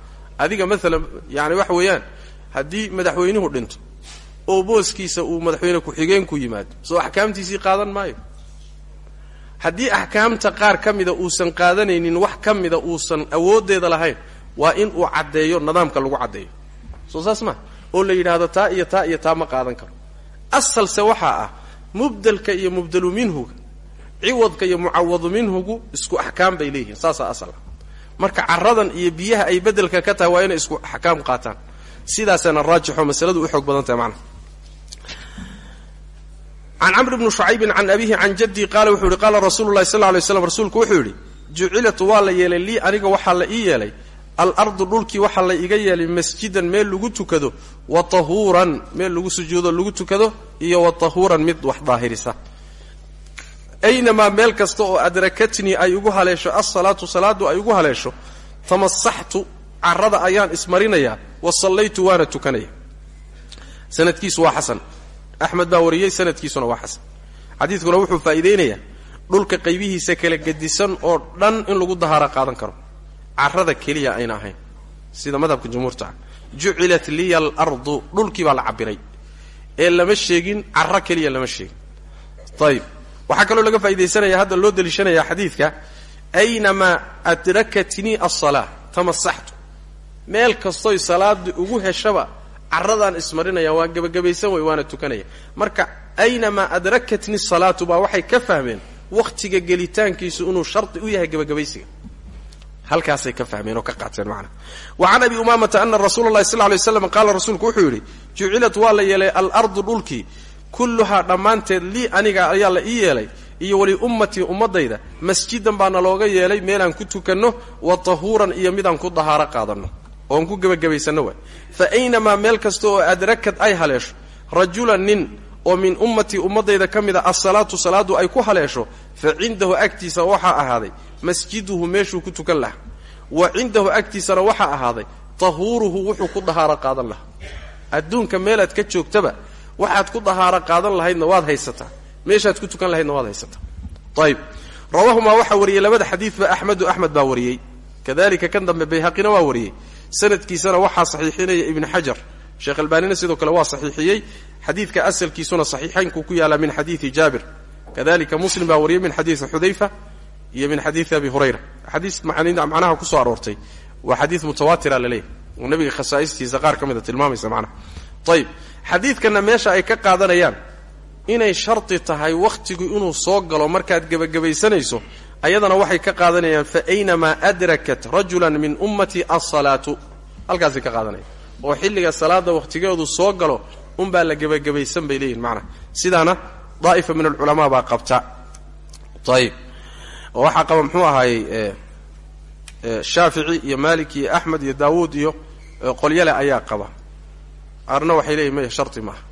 adiga maalan yani waxa weeyaan haddii madaxweynuhu dhinto oo booskiisa uu madaxweyne ku-xigeenku yimaado soo axkaamtiisii qaadan maayo. Haddii axkaamta qaar ka mida uusan qaadanaynin wax ka mida uusan awooddeeda lahayn waa in uu caddeeyo nidaamka lagu caddeeyo soo saas oo la yidhaahdo taa iyo taa iyo taa ma qaadan karo. Asalse waxaa ah mubdelka iyo mubdalu minhuga ciwadka iyo mucawadu minhugu isku axkaam bay leeyihiin saasaa asala marka caradan iyo biyaha ay bedelka ka tahay waa inay isku axkaam qaataan. Sidaasana raajixo masaladu u xoog badan tahay macnaha can camr bni shucaybin can abihi can jaddii qaala wuxuu yihi qaala rasuulu lahi sal lay slam rasuulku wuxuu yidhi jucilat waa la yeelay lii aniga waxaa la ii yeelay alardu dhulkii waxaa la iga yeelay masjidan meel lagu tukado wa tahuuran meel lagu sujuudo lagu tukado iyo wa tahuuran mid wax daahirisa aynamaa meel kasta oo adrakatnii ay igu haleesho alsalaatu salaadu ay igu haleesho tamasaxtu carada ayaan ismarinayaa wa sallaytu waana tukanaya. Sanadkiisu waa xasan. Axmed baa wariyey sanadkiisuna waa xasan. Xadiidkuna wuxuu faa'iideynayaa dhulka qaybihiisa kala gedisan oo dhan in lagu dahaaro qaadan karo carada keliya ayna ahayn sida madhabka jumhuurta. Ah jucilat liya alardu dhulkii baa la cabiray ee lama sheegin caro keliya lama sheegin. Ayib waxaa kaloo laga faaidaysanaya hadda loo deliishanaya xadiidka aynamaa adrakatnii alsalaa tamasaxtu. Meel kastoy salaada ugu heshaba caradaan ismarinaya waa gebagabaysan wey waana tukanaya. Marka aynamaa adrakatni salaatu baa waxay ka fahmeen wakhtiga gelitaankiisu inuu shardi u yahay gebagabaysiga halkaasay ka fahmeen oo ka qaateen macnaha wa can abi umaamata ana rasuula llahi sal ly slam qaala rasuulku wuxuu yidhi jucilat waa la yeelay alardu dhulkii kulluhaa dhammaanteed lii aniga ayaa la ii yeelay iyo wali ummatii ummadayda masjidan baana looga yeelay meelaan ku tukanno wa tahuuran iyo midaan ku dahaaro qaadanno. Oon ku gebagabaysanno waay. Fa aynamaa meel kasta oo adrakad ay haleesho rajulan nin oo min ummatii ummadayda ka mid a asalaatu salaadu ay ku haleesho fa cindahu agtiisa waxaa ahaaday masjiduhu meeshuu ku tukan lahaa. Wa cindahu agtiisana waxaa ahaaday tahuuruhu wuxuu ku dahaaro qaadan lahaa. Adduunka meelaad ka joogtaba waxaad ku dahaaro qaadan lahaydna waad haysataa. Meeshaad ku tukan lahaydna waad haysataa. Ayib rawaahumaa waxaa wariyey labada xadiidba axmedu axmed baa wariyey kadalika kan dambe bayhaqina waa wariyey sanadkiisana waxaa saxiixinaya ibni xajar. Sheekh albaanina sidoo kale waa saxiixiyey. Xadiidka asalkiisuna saxiixaynkuu ku yaalla min xadiidi jaabir. Kadalika muslim baa wariyey min xadiidi xudayfa iyo min xadiidi abi hurayra. Xadiis macnaha ku soo aroortay. Waa xadiid mutawaatira laleeyahy oo nabiga khasaa'istiisa qaar ka mida tilmaamaysa macnaha. Ayib xadiidkanna meesha ay ka qaadanayaan inay shardi tahay wakhtigu inuu soo galo markaad gebagabaysanayso ayadana waxay ka qaadanayaan fa aynamaa adrakat rajulan min ummati alsalaatu halkaasay ka qaadanayaan. Oo xilliga salaada wakhtigeedu soo galo unbaa la gebagabaysan bay leeyihiin macnaha. Sidaana daa'ifa min alculamaa baa qabta. Ayib oo waxaa qaba muxuu ahaayey shaafici iyo maalik iyo axmed iyo daawuud iyo qolyale ayaa qaba. Qaarna waxay leeyihiin maya shardi maaha.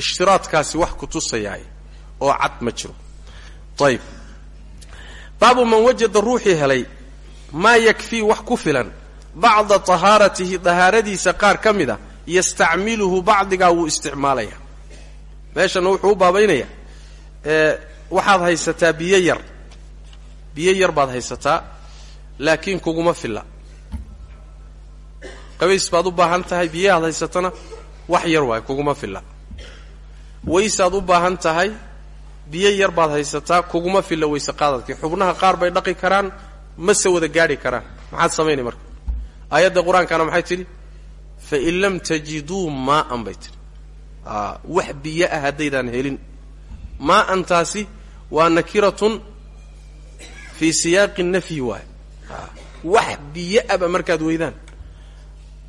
Ishtiraadkaasi wax ku tusayaay oo cad ma jiro. Ayib baabu man wajada ruuxii helay maa yakfii wax ku filan bacda tahaaratihi dahaaradiisa qaar ka mid a yastacmiluhu bacdigaa wuu isticmaalaya. Meeshana wuxuu u baabaynaya waxaad haysataa biyo yar biyo yar baad haysataa laakiin kuguma filla. Qabays baad u baahan tahay biyahaad haysatana wax yar waay kuguma filla. Waysaad u baahan tahay biyo yar baad haysataa kuguma filla wayse qaadadkii. Xubnaha qaar bay dhaqi karaan mase wada gaadhi karaan. Maxaad samaynay marka? Aayadda qur'aankana maxay tidhi? Fa in lam tajiduu maa'an bay tidhi. Wax biyo ah haddaydaan helin. Maa'antaasi waa nakiratun fii siyaaqi nafyi waay wax biyo aba markaad weydaan.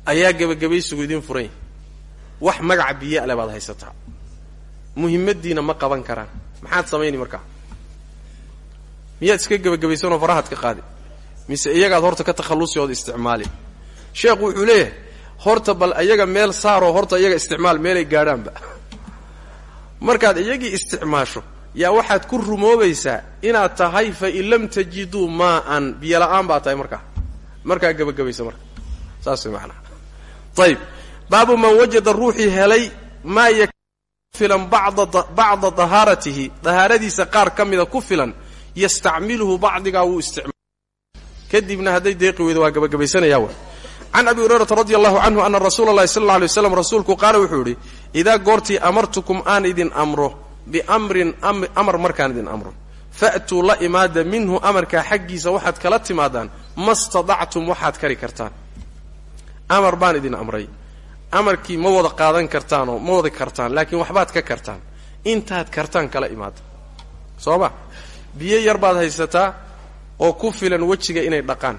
Ayaa gebagabaysigu idiin furan wax magaca biyo ale baad haysataa. Muhimaddiina ma qaban karaan. Maxaad samayni markaa? Miyaad iska gebagabaysanoo farahaad ka qaadi. Mise iyagaad horta ka takhallusi ood isticmaali. Sheekhu wuxuu leeyahay horta bal iyaga meel saaroo horta iyaga isticmaal meelay gaadhaanba. Markaad iyagii isticmaasho yaa waxaad ku rumoobaysaa inaad tahay fa in lam tajiduu maa'an. Biyola'aan baa tahay markaa. Markaa gebagabaysa marka saas way macanaha ayib baabu man wajada ruuxii helay maa yak filan bacda dahaaratihi. Dahaaradiisa qaar ka mida ku filan yastacmiluhu bacdigaa wuu isticmaal kadibna hadday deeqi weydo waa gebagabaysanaya wa. Can abi hurayrata radi allahu canhu ana rasuula allahi sal alla alay waslam rasuulku qaala wuxuu yidhi idaa goortii amartukum aan idin amro biamrin amar markaan idin amro. Fa'tuu la imaada minhu amarkaa xaggiisa waxaad kala timaadaan. Ma stadactum waxaad kari kartaan. Amar baan idin amray. Amarkii ma wada qaadan kartaanoo ma wada kartaan laakiin waxbaad ka kartaan. Intaad kartaan kala imaada. Soo ma? Biyo yar baad haysataa oo ku filan wejiga inay dhaqaan.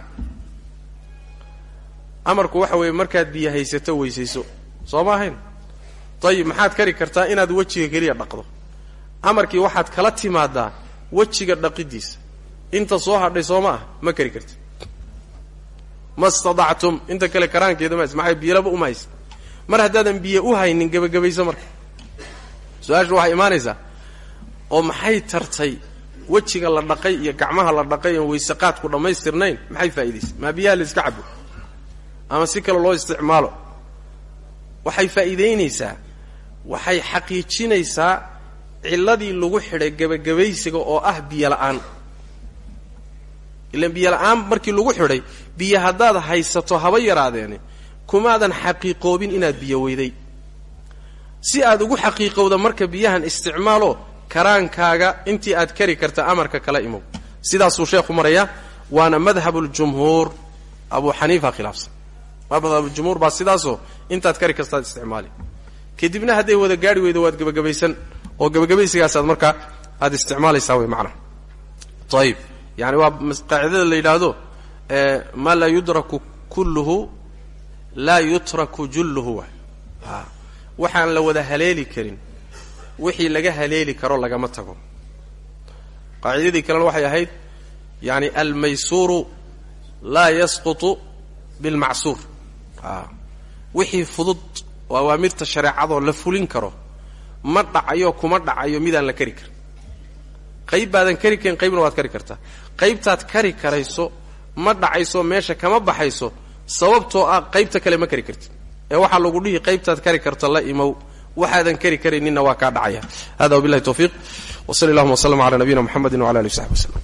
Amarku waxa weeye markaad biyo haysato weysayso. Soo ma ahayn? Dayib maxaad kari kartaa inaad wejiga keliya dhaqdo amarkii waxaad kala timaadaa wejiga dhaqidiisa. Inta soo hadhay soo ma ah ma kari karti. Ma stadactum inta kale karaankeeda ma maxay biyolaba mar haddaadan biyo u haynin gebagabayso marka. Su'aasha waxay imaanaysaa oo maxay tartay wejiga la dhaqay iyo gacmaha la dhaqay oon weyseqaadku dhammaystirnayn? Maxay faa'iidaysa maa biyaha la iska cabo ama si kale loo isticmaalo? Waxay faa'iidaynaysaa waxay xaqiijinaysaa cilladii lagu xidhay gebagabaysiga oo ah biyo la'aan. Ilaan biyo la'aan markii lagu xidhay biyo haddaad haysato haba yaraadeene kumaadan xaqiiqoobin inaad biyo weyday. Si aad ugu xaqiiqowda marka biyahan isticmaalo karaankaaga intii aad kari karta amarka kala imow. Sidaasuu sheekhu marayaa waana madhabuljumhuur abuu xaniifa khilaafsan. Madhabujumhuur baa sidaasoo intaad kari kartaad isticmaali. Kadibna hadday wada gaari weydo waad gebagabaysan oo gebagabaysigaasaad markaa aad isticmaalaysaa wey macnaha ayib yani waa qaacidada la yidhaahdo maa laa yudraku kulluhu laa yutraku julluhu waay. Waxaan la wada haleeli karin. Wixii laga haleeli karo lagama tago. Qaacidadii kalena waxay ahayd yani almaysuuru laa yasqutu bilmacsuur. Wixii fudud oo awaamirta shareecadoo la fulin karo ma dhacayo kuma dhacayo midaan la kari karin. Qayb baadan kari karin qaybna waad kari kartaa. Qaybtaad kari karayso ma dhacayso meesha kama baxayso sababtoo ah qaybta kale ma kari kartid. Ee waxaa lagu dhihi qaybtaad kari karta la imow. Waxaadan kari karayninna waa kaa dhacaya. Hada wabillahi tawfiiq. Wa sali allahuma w sllam cala nabiyina mxamedi wala alih w saxbi waslem